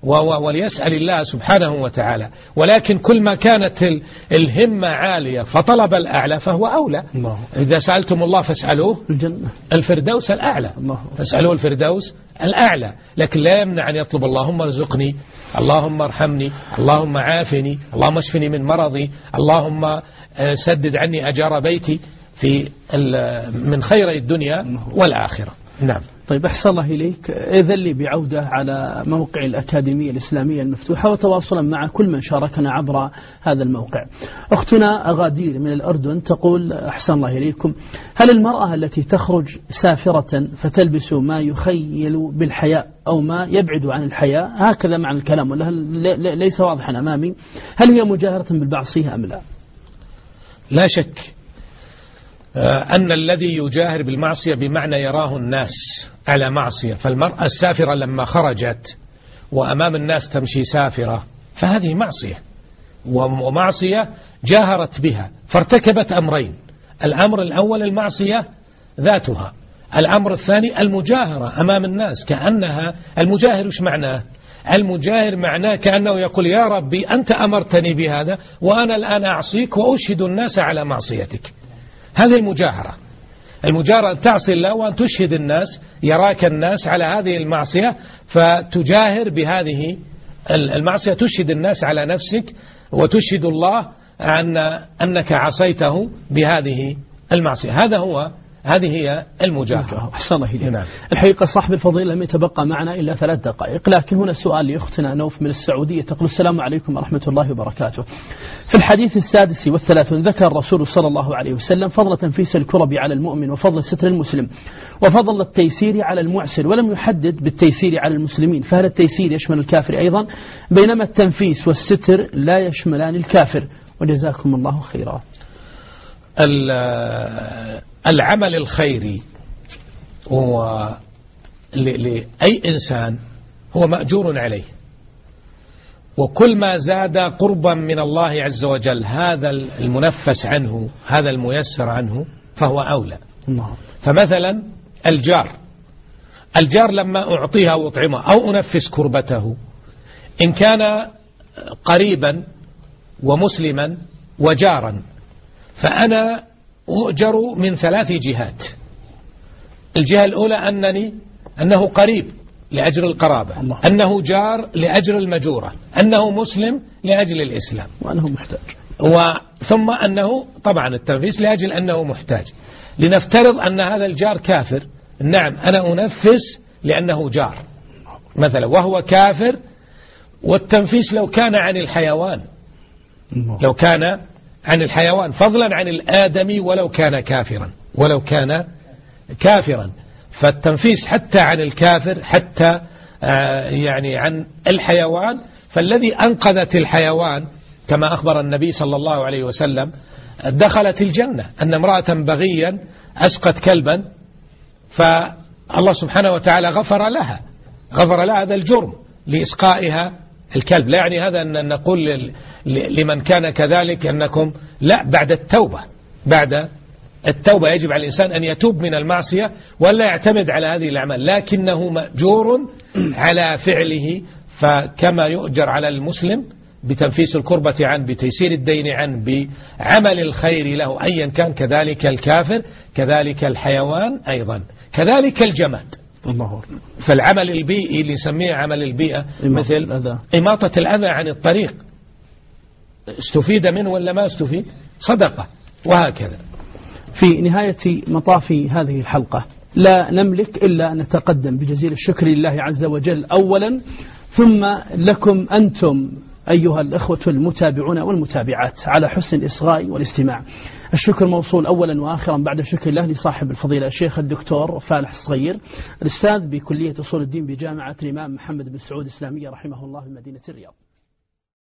وليسأل الله سبحانه وتعالى. ولكن كل ما كانت الهمة عالية فطلب الأعلى فهو أولى. الله. إذا سألتم الله فاسألوه. الجنة. الفردوس الأعلى. الله. فاسألوه الفردوس الأعلى. لكن لا يمنع أن يطلب اللهم ارزقني اللهم ارحمني اللهم عافني اللهم اشفني من مرضي اللهم آه، سدد عني أجار بيتي في من خير الدنيا والآخرة. نعم. طيب أحسن الله إليك. إذن لي بعودة على موقع الأكاديمية الإسلامية المفتوحة وتواصلا مع كل من شاركنا عبر هذا الموقع. أختنا أغادير من الأردن تقول أحسن الله إليكم. هل المرأة التي تخرج سافرة فتلبس ما يخيل بالحياء أو ما يبعد عن الحياء؟ هكذا معنى الكلام ولا ليس واضحا أمامي. هل هي مجاهرة بالبعصية أم لا؟ لا شك أن الذي يجاهر بالمعصية بمعنى يراه الناس على معصية فالمرأة السافرة لما خرجت وأمام الناس تمشي سافرة فهذه معصية ومعصية جاهرت بها فارتكبت أمرين الأمر الأول المعصية ذاتها الأمر الثاني المجاهرة أمام الناس كأنها المجاهر وش معناه؟ المجاهر معناه كأنه يقول يا ربي أنت أمرتني بهذا وأنا الآن أعصيك وأشهد الناس على معصيتك. هذه المجاهرة. المجاهرة أن تعصي الله وأن تشهد الناس يراك الناس على هذه المعصية فتجاهر بهذه المعصية تشهد الناس على نفسك وتشهد الله أن أنك عصيته بهذه المعصية. هذا هو هذه هي المجاهرة أحسن الله إليك. نعم. الحقيقة صاحب الفضيلة لم يتبقى معنا إلا ثلاث دقائق. لكن هنا سؤال لأختنا نوف من السعودية تقول السلام عليكم ورحمة الله وبركاته. في الحديث السادس والثلاثون ذكر الرسول صلى الله عليه وسلم فضل تنفيس الكرب على المؤمن وفضل ستر المسلم وفضل التيسير على المعسر ولم يحدد بالتيسير على المسلمين. فهل التيسير يشمل الكافر أيضا؟ بينما التنفيس والستر لا يشملان الكافر. وجزاكم الله خيرا. العمل الخيري هو لأي إنسان هو مأجور عليه. وكل ما زاد قربا من الله عز وجل هذا المنفس عنه هذا الميسر عنه فهو أولى. فمثلا الجار. الجار لما أعطيها أو أطعمة أو أنفس كربته إن كان قريبا ومسلما وجارا فأنا أؤجر من ثلاث جهات. الجهة الأولى أنني أنه قريب لأجر القرابة. الله. أنه جار لأجر المجورة. أنه مسلم لأجل الإسلام. وأنه محتاج. ثم أنه طبعا التنفيس لأجل أنه محتاج. لنفترض أن هذا الجار كافر. نعم أنا أنفس لأنه جار. مثلا وهو كافر والتنفيس لو كان عن الحيوان. لو كان عن الحيوان فضلا عن الآدمي ولو كان كافرا ولو كان كافرا. فالتنفيس حتى عن الكافر حتى آه، يعني عن الحيوان. فالذي أنقذت الحيوان كما أخبر النبي صلى الله عليه وسلم دخلت الجنة أن امرأة بغيا أسقت كلبا فالله سبحانه وتعالى غفر لها غفر لها هذا الجرم لإسقائها الكلب. لا يعني هذا أن نقول لمن كان كذلك أنكم لا بعد التوبة. بعد التوبة يجب على الإنسان أن يتوب من المعصية ولا يعتمد على هذه الأعمال. لكنه مأجور على فعله. فكما يؤجر على المسلم بتنفيس الكربة عنه بتيسير الدين عنه بعمل الخير له أيا كان كذلك الكافر كذلك الحيوان أيضا كذلك الجماد. الله فالعمل البيئي اللي نسميه عمل البيئة مثل الأذى. إماطة الأذى عن الطريق. استفيد منه ولا ما استفيد؟ صدقة. وهكذا. في نهاية مطاف هذه الحلقة لا نملك إلا أن نتقدم بجزيل الشكر لله عز وجل أولا ثم لكم أنتم أيها الأخوة المتابعون والمتابعات على حسن الإصغاء والاستماع. الشكر موصول أولا وآخرا بعد شكر الله لصاحب الفضيلة الشيخ الدكتور فالح الصغير الأستاذ بكلية أصول الدين بجامعة الإمام محمد بن سعود الإسلامية رحمه الله في مدينة الرياض.